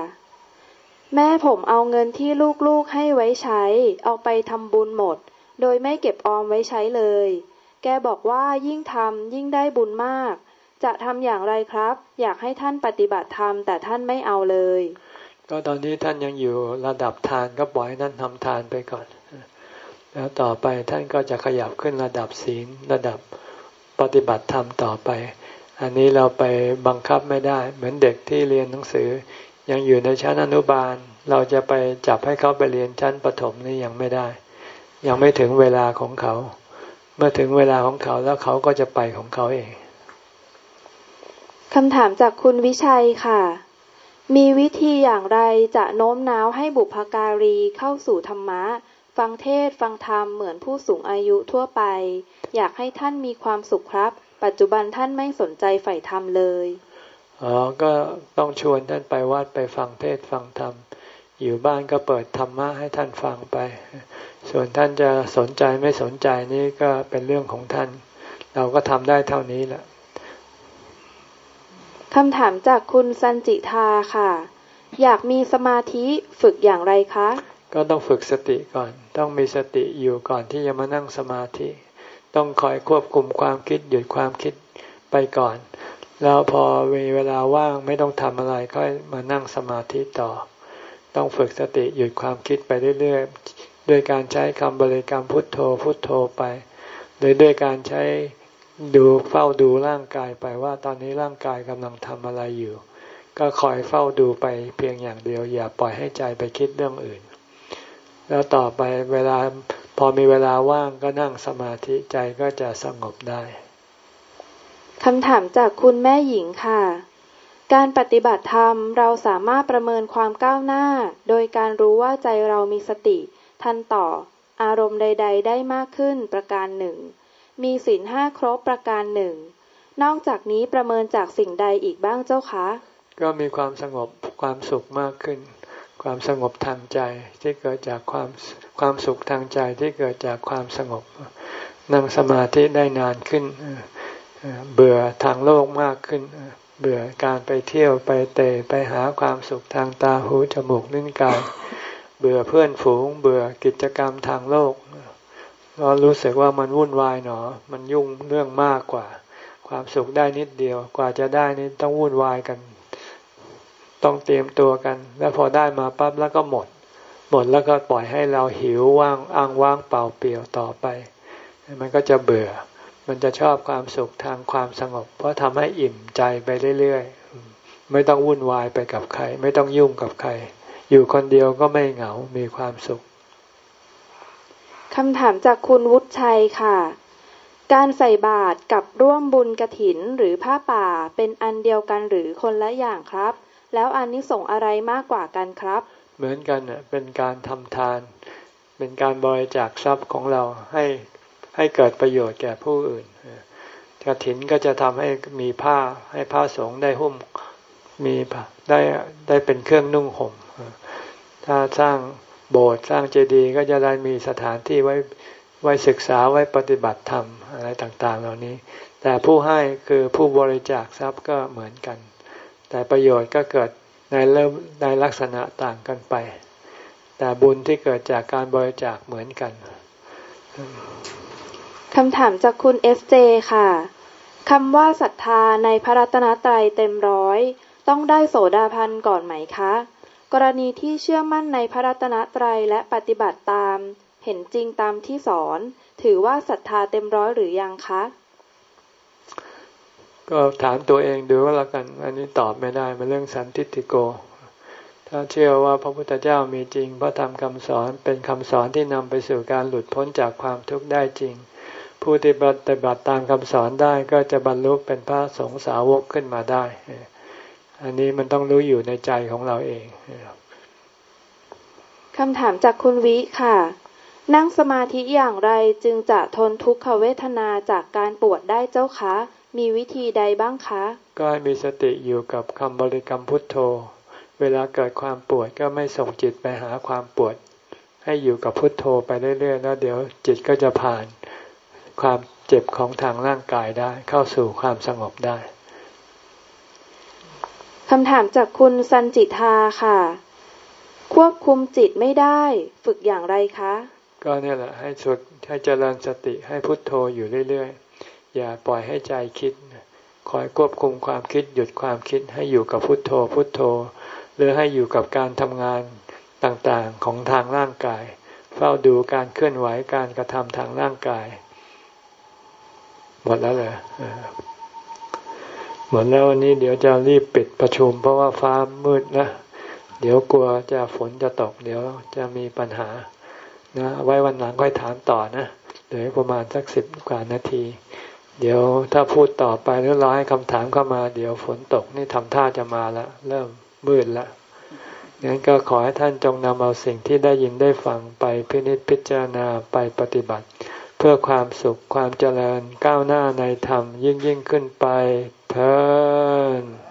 S2: แม่ผมเอาเงินที่ลูกๆให้ไว้ใช้ เอาไปทำบุญหมด โดยไม่เก็บออมไว้ใช้เลย แกบอกว่ายิ่งทำยิ่งได้บุญมาก จะทำอย่างไรครับ อยากให้ท่านปฏิบัติธรรมแต่ท่านไม่เอาเลย
S1: ก็ตอนนี้ท่านยังอยู่ระดับทานก็ปล่อยท่านทำทานไปก่อน แล้วต่อไปท่านก็จะขยับขึ้นระดับศีลระดับปฏิบัติธรรมต่อไป อันนี้เราไปบังคับไม่ได้ เหมือนเด็กที่เรียนหนังสือ ยังอยู่ในชั้นอนุบาล เราจะไปจับให้เขาไปเรียนชั้นประถมนี่ยังไม่ได้ ยังไม่ถึงเวลาของเขา เมื่อถึงเวลาของเขาแล้วเขาก็จะไปของเขาเอง
S2: คำถามจากคุณวิชัยค่ะ มีวิธีอย่างไรจะโน้มน้าวให้บุพการีเข้าสู่ธรรมะ ฟังเทศฟังธรรมเหมือนผู้สูงอายุทั่วไป อยากให้ท่านมีความสุขครับ ปัจจุบันท่านไม่สนใจใฝ่ธรรมเลย
S1: อ๋อก็ต้องชวนท่านไปวัดไปฟังเทศฟังธรรม อยู่บ้านก็เปิดธรรมะให้ท่านฟังไป ส่วนท่านจะสนใจไม่สนใจนี่ก็เป็นเรื่องของท่าน เราก็ทำได้เท่านี้แหละ
S2: คำถามจากคุณสันจิทาค่ะ อยากมีสมาธิฝึกอย่างไรคะ
S1: ก็ต้องฝึกสติก่อน ต้องมีสติอยู่ก่อนที่จะมานั่งสมาธิ ต้องคอยควบคุมความคิดหยุดความคิดไปก่อน แล้วพอมีเวลาว่างไม่ต้องทำอะไรก็มานั่งสมาธิต่อ ต้องฝึกสติหยุดความคิดไปเรื่อยๆด้วยการใช้คำบริกรรมพุทโธพุทโธไป หรือด้วยการใช้ดูเฝ้าดูร่างกายไปว่าตอนนี้ร่างกายกำลังทำอะไรอยู่ ก็คอยเฝ้าดูไปเพียงอย่างเดียว อย่าปล่อยให้ใจไปคิดเรื่องอื่น แล้วต่อไปเวลาพอมีเวลาว่างก็นั่งสมาธิใจก็จะสงบได้
S2: คำถามจากคุณแม่หญิงค่ะ การปฏิบัติธรรมเราสามารถประเมินความก้าวหน้า โดยการรู้ว่าใจเรามีสติ ทันต่ออารมณ์ใด ๆ ได้มากขึ้นประการหนึ่ง มีศีลห้าครบประการหนึ่ง นอกจากนี้ประเมินจากสิ่งใดอีกบ้างเจ้าคะ
S1: ก็มีความสงบความสุขมากขึ้น ความสงบทางใจที่เกิดจากความความสุขทางใจที่เกิดจากความสงบ นั่งสมาธิได้นานขึ้น เบื่อทางโลกมากขึ้น เบื่อการไปเที่ยวไปเตะไปหาความสุขทางตาหูจมูกนิ้นกาย เบื่อเพื่อนฝูง เบื่อกิจกรรมทางโลกก็รู้สึกว่ามันวุ่นวายหนอ มันยุ่งเรื่องมากกว่า ความสุขได้นิดเดียว กว่าจะได้นี่ต้องวุ่นวายกัน ต้องเตรียมตัวกัน แล้วพอได้มาปั๊บแล้วก็หมด หมดแล้วก็ปล่อยให้เราหิวว่างอ้างว่างเปล่าเปลี่ยวต่อไป มันก็จะเบื่อ มันจะชอบความสุขทางความสงบ เพราะทำให้อิ่มใจไปเรื่อยๆ ไม่ต้องวุ่นวายไปกับใคร ไม่ต้องยุ่งกับใคร อยู่คนเดียวก็ไม่เหงา มีความสุข
S2: คำถามจากคุณวุฒิชัยค่ะ การใส่บาตรกับร่วมบุญกระถินหรือผ้าป่าเป็นอันเดียวกันหรือคนละอย่างครับ แล้วอันนี้ส่งอะไรมากกว่ากันครับ
S1: เหมือนกันเน่เป็นการทำทาน เป็นการบริจาคทรัพย์ของเราให้ให้เกิดประโยชน์แก่ผู้อื่นกระถินก็จะทำให้มีผ้าให้ผ้าสงได้หุ้มมีได้ได้เป็นเครื่องนุ่งห่มถ้าสร้างโบสถ์สร้างเจดีย์ก็จะได้มีสถานที่ไว้ไว้ศึกษาไว้ปฏิบัติธรรมอะไรต่างๆ เหล่านี้ แต่ผู้ให้คือผู้บริจาคทรัพย์ก็เหมือนกัน แต่ประโยชน์ก็เกิดในเริ่มในลักษณะต่างกันไป แต่บุญที่เกิดจากการบริจาคเหมือนกัน
S2: คำถามจากคุณเอสเจค่ะคำว่าศรัทธาในพระรัตนตรัยเต็มร้อย ต้องได้โสดาพันก่อนไหมคะ กรณีที่เชื่อมั่นในพระรัตนตรัยและปฏิบัติตาม เห็นจริงตามที่สอน ถือว่าศรัทธาเต็มร้อยหรือยังคะ
S1: ก็ถามตัวเองดูว่าละกัน อันนี้ตอบไม่ได้เป็นเรื่องสันติติโก ถ้าเชื่อว่าพระพุทธเจ้ามีจริง พระธรรมคำสอนเป็นคำสอนที่นำไปสู่การหลุดพ้นจากความทุกข์ได้จริง ผู้ที่ปฏิบัติตามคำสอนได้ก็จะบรรลุเป็นพระสงฆ์สาวกขึ้นมาได้ อันนี้มันต้องรู้อยู่ในใจของเราเอง
S2: คำถามจากคุณวิค่ะ นั่งสมาธิอย่างไรจึงจะทนทุกขเวทนาจากการปวดได้เจ้าคะ มีวิธีใดบ้างคะ
S1: ก็ให้มีสติอยู่กับคำบริกรรมพุทโธ เวลาเกิดความปวดก็ไม่ส่งจิตไปหาความปวด ให้อยู่กับพุทโธไปเรื่อยๆแล้วเดี๋ยวจิตก็จะผ่านความเจ็บของทางร่างกายได้เข้าสู่ความสงบได้
S2: คำถามจากคุณสันจิตาค่ะ ควบคุมจิตไม่ได้ฝึกอย่างไรคะ
S1: ก็เนี่ยแหละให้สุดให้เจริญสติให้พุทโธอยู่เรื่อยๆ อย่าปล่อยให้ใจคิด คอยควบคุมความคิดหยุดความคิดให้อยู่กับพุทโธพุทโธ หรือให้อยู่กับการทำงานต่างๆของทางร่างกาย เฝ้าดูการเคลื่อนไหวการกระทำทางร่างกาย หมดแล้วเลยหมดแล้ววันนี้เดี๋ยวจะรีบปิดประชุม เพราะว่าฟ้ามืดนะเดี๋ยวกลัวจะฝนจะตก เดี๋ยวจะมีปัญหานะไว้วันหลังค่อยถามต่อนะเหลือประมาณสักสิบกว่านาที เดี๋ยวถ้าพูดต่อไปหรือรอให้คำถามเข้ามา เดี๋ยวฝนตกนี่ทำท่าจะมาละเริ่มมืดละงั้นก็ขอให้ท่านจงนำเอาสิ่งที่ได้ยินได้ฟังไปพินิจพิจารณาไปปฏิบัติ เพื่อความสุขความเจริญก้าวหน้าในธรรมยิ่งยิ่งขึ้นไปเธอ